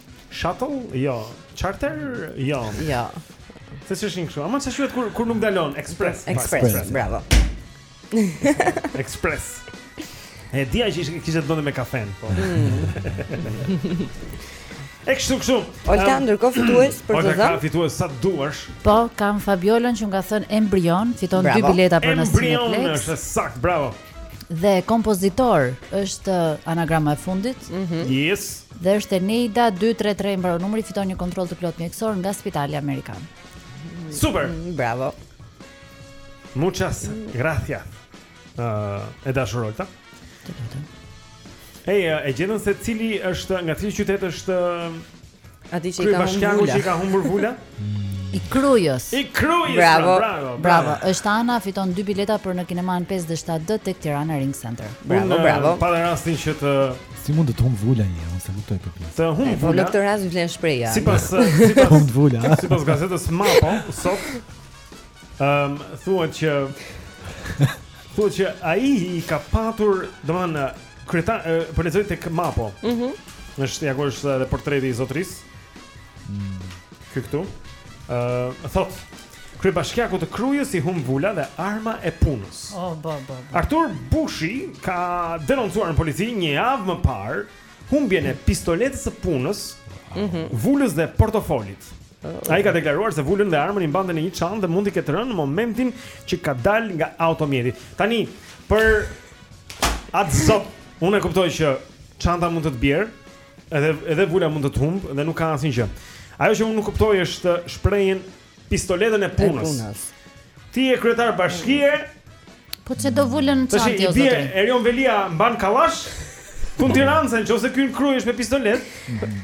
Shuttle? Jo. Charter? Jo. Jo. Se si është një kështu? Ama çfarë quhet kur kur nuk dalon? Express. Express. Bravo. Express. E dia që ishte kishte të bënte me kafen, po. Mm. E kështu kështu. Olta um, ndërkohë fitues për të dhënë. Olta ka fitues sa duash. Po, kam Fabiolën që na ka thënë embrion, fiton dy bileta për në Cineplex. Embrion është sakt, bravo. Dhe kompozitor është anagrama e fundit. Mm -hmm. Yes. Dhe është Eneida 233 i mbaron numri, fiton një kontroll të plotë mjekësor nga Spitali Amerikan. Super. Mm, bravo. Muchas gracias. Ëh, uh, e dashur Olta. Të lutem. Ej, e gjetën se cili është nga cili qytet është kryebashkiaku që i ka humbur vula. Ky që i ka humbur vula. I Krujës. I Krujës. Bravo. Bravo. Bravo. Është Ana fiton dy bileta për në kineman 7D tek Tirana Ring Center. Bravo, Unë, bravo. Patëm rastin që të Si mund të të humb vula një, unë s'e kuptoj këtë pjesë. Të humb vula. Po në këtë rast vlen shprehja. Sipas sipas humb vula. Sipas gazetës Mapo sot ëm um, thuhet që thuhet që ai i ka patur, domethënë Kryetar, po lexoj tek Mapo. Mhm. Mm është ja ku është edhe portreti i zotris. Mm. Ky këtu. Ë, uh, thot Kryebashkiakut të Krujës i humb vula dhe arma e punës. Oh, bo, bo, bo. Artur Bushi ka denoncuar në polici një javë më parë humbjen e pistoletës së punës, mm -hmm. vulës dhe portofolit. Oh. Ai ka deklaruar se vulën dhe armën i mbante në një çantë dhe mund t'i ketë rënë në momentin që ka dalë nga automjeti. Tani për Atë zot, unë e kuptoj që çanta mund të të bjerë, edhe edhe vula mund të të humb dhe nuk ka asnjë gjë. Ajo që unë nuk kuptoj është shprehjen pistoletën e punës. E punës. Ti je kryetar bashkie. Po ç'e do vulën në çantë o zot. Ti Erion Veliaj mban kallash? Këtu në Tiranë se nëse ky i Krujës me pistolet,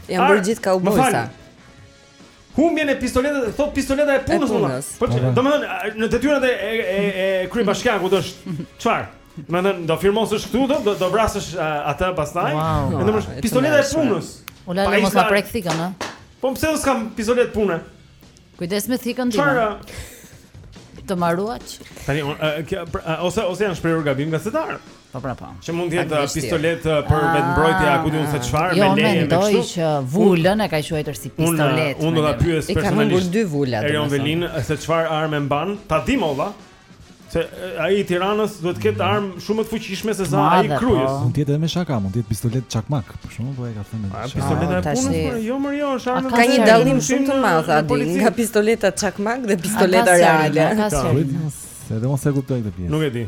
janë bërë gjithë kaubojsa. Humbjen e pistoletës, thot pistoleta e punës. Po, po, po. Domethënë në detyrat e e e kryebashkiakut është çfarë? Domethënë do firmosësh këtu do do vrasësh atë pastaj. Domethënë pistoleta e punës. Olta lëre mos e prek thikën, ha. Po pse unë s'kam pistolet pune? Kujdes me thikën ti. Çfarë? Të marruaç. Tani pra, ose ose janë shprehur gabim gazetarët. Po pra po. Që mund të jetë pistolet për ah, vetëmbrojtje apo di unë se çfarë jo, me leje me kështu. Jo, mendoj që vulën e ka quajtur si pistolet. Unë do ta pyes personalisht. I ka humbur dy vula. Erion Velinë se çfarë armë mban? Ta dim olla. Se ai i Tiranës duhet të ketë mm. armë shumë më të fuqishme se sa ai i po. Krujës. Mund të jetë edhe me shaka, mund të jetë pistolet çakmak, për shaka po e ka thënë. A pistoleta e ah, punës po jo më jo, është armë. Ka një dallim shumë të madh aty nga pistoleta çakmak dhe pistoleta reale. Edhe unë s'e kuptoj këtë pjesë. Nuk e di.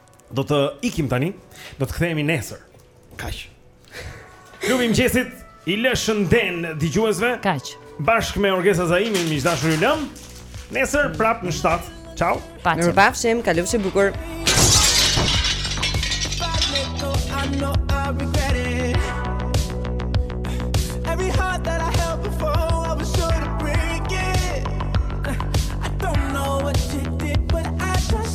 Do të ikim tani, do të kthehemi nesër. Kaq. Klubi i mëngjesit i lë shënden dëgjuesve. Kaq. Bashkë me Orgesa Zaimin, miq të dashur ju lëm. Nesër prap në 7. Ciao. Mirupafshim, kalofshi bukur.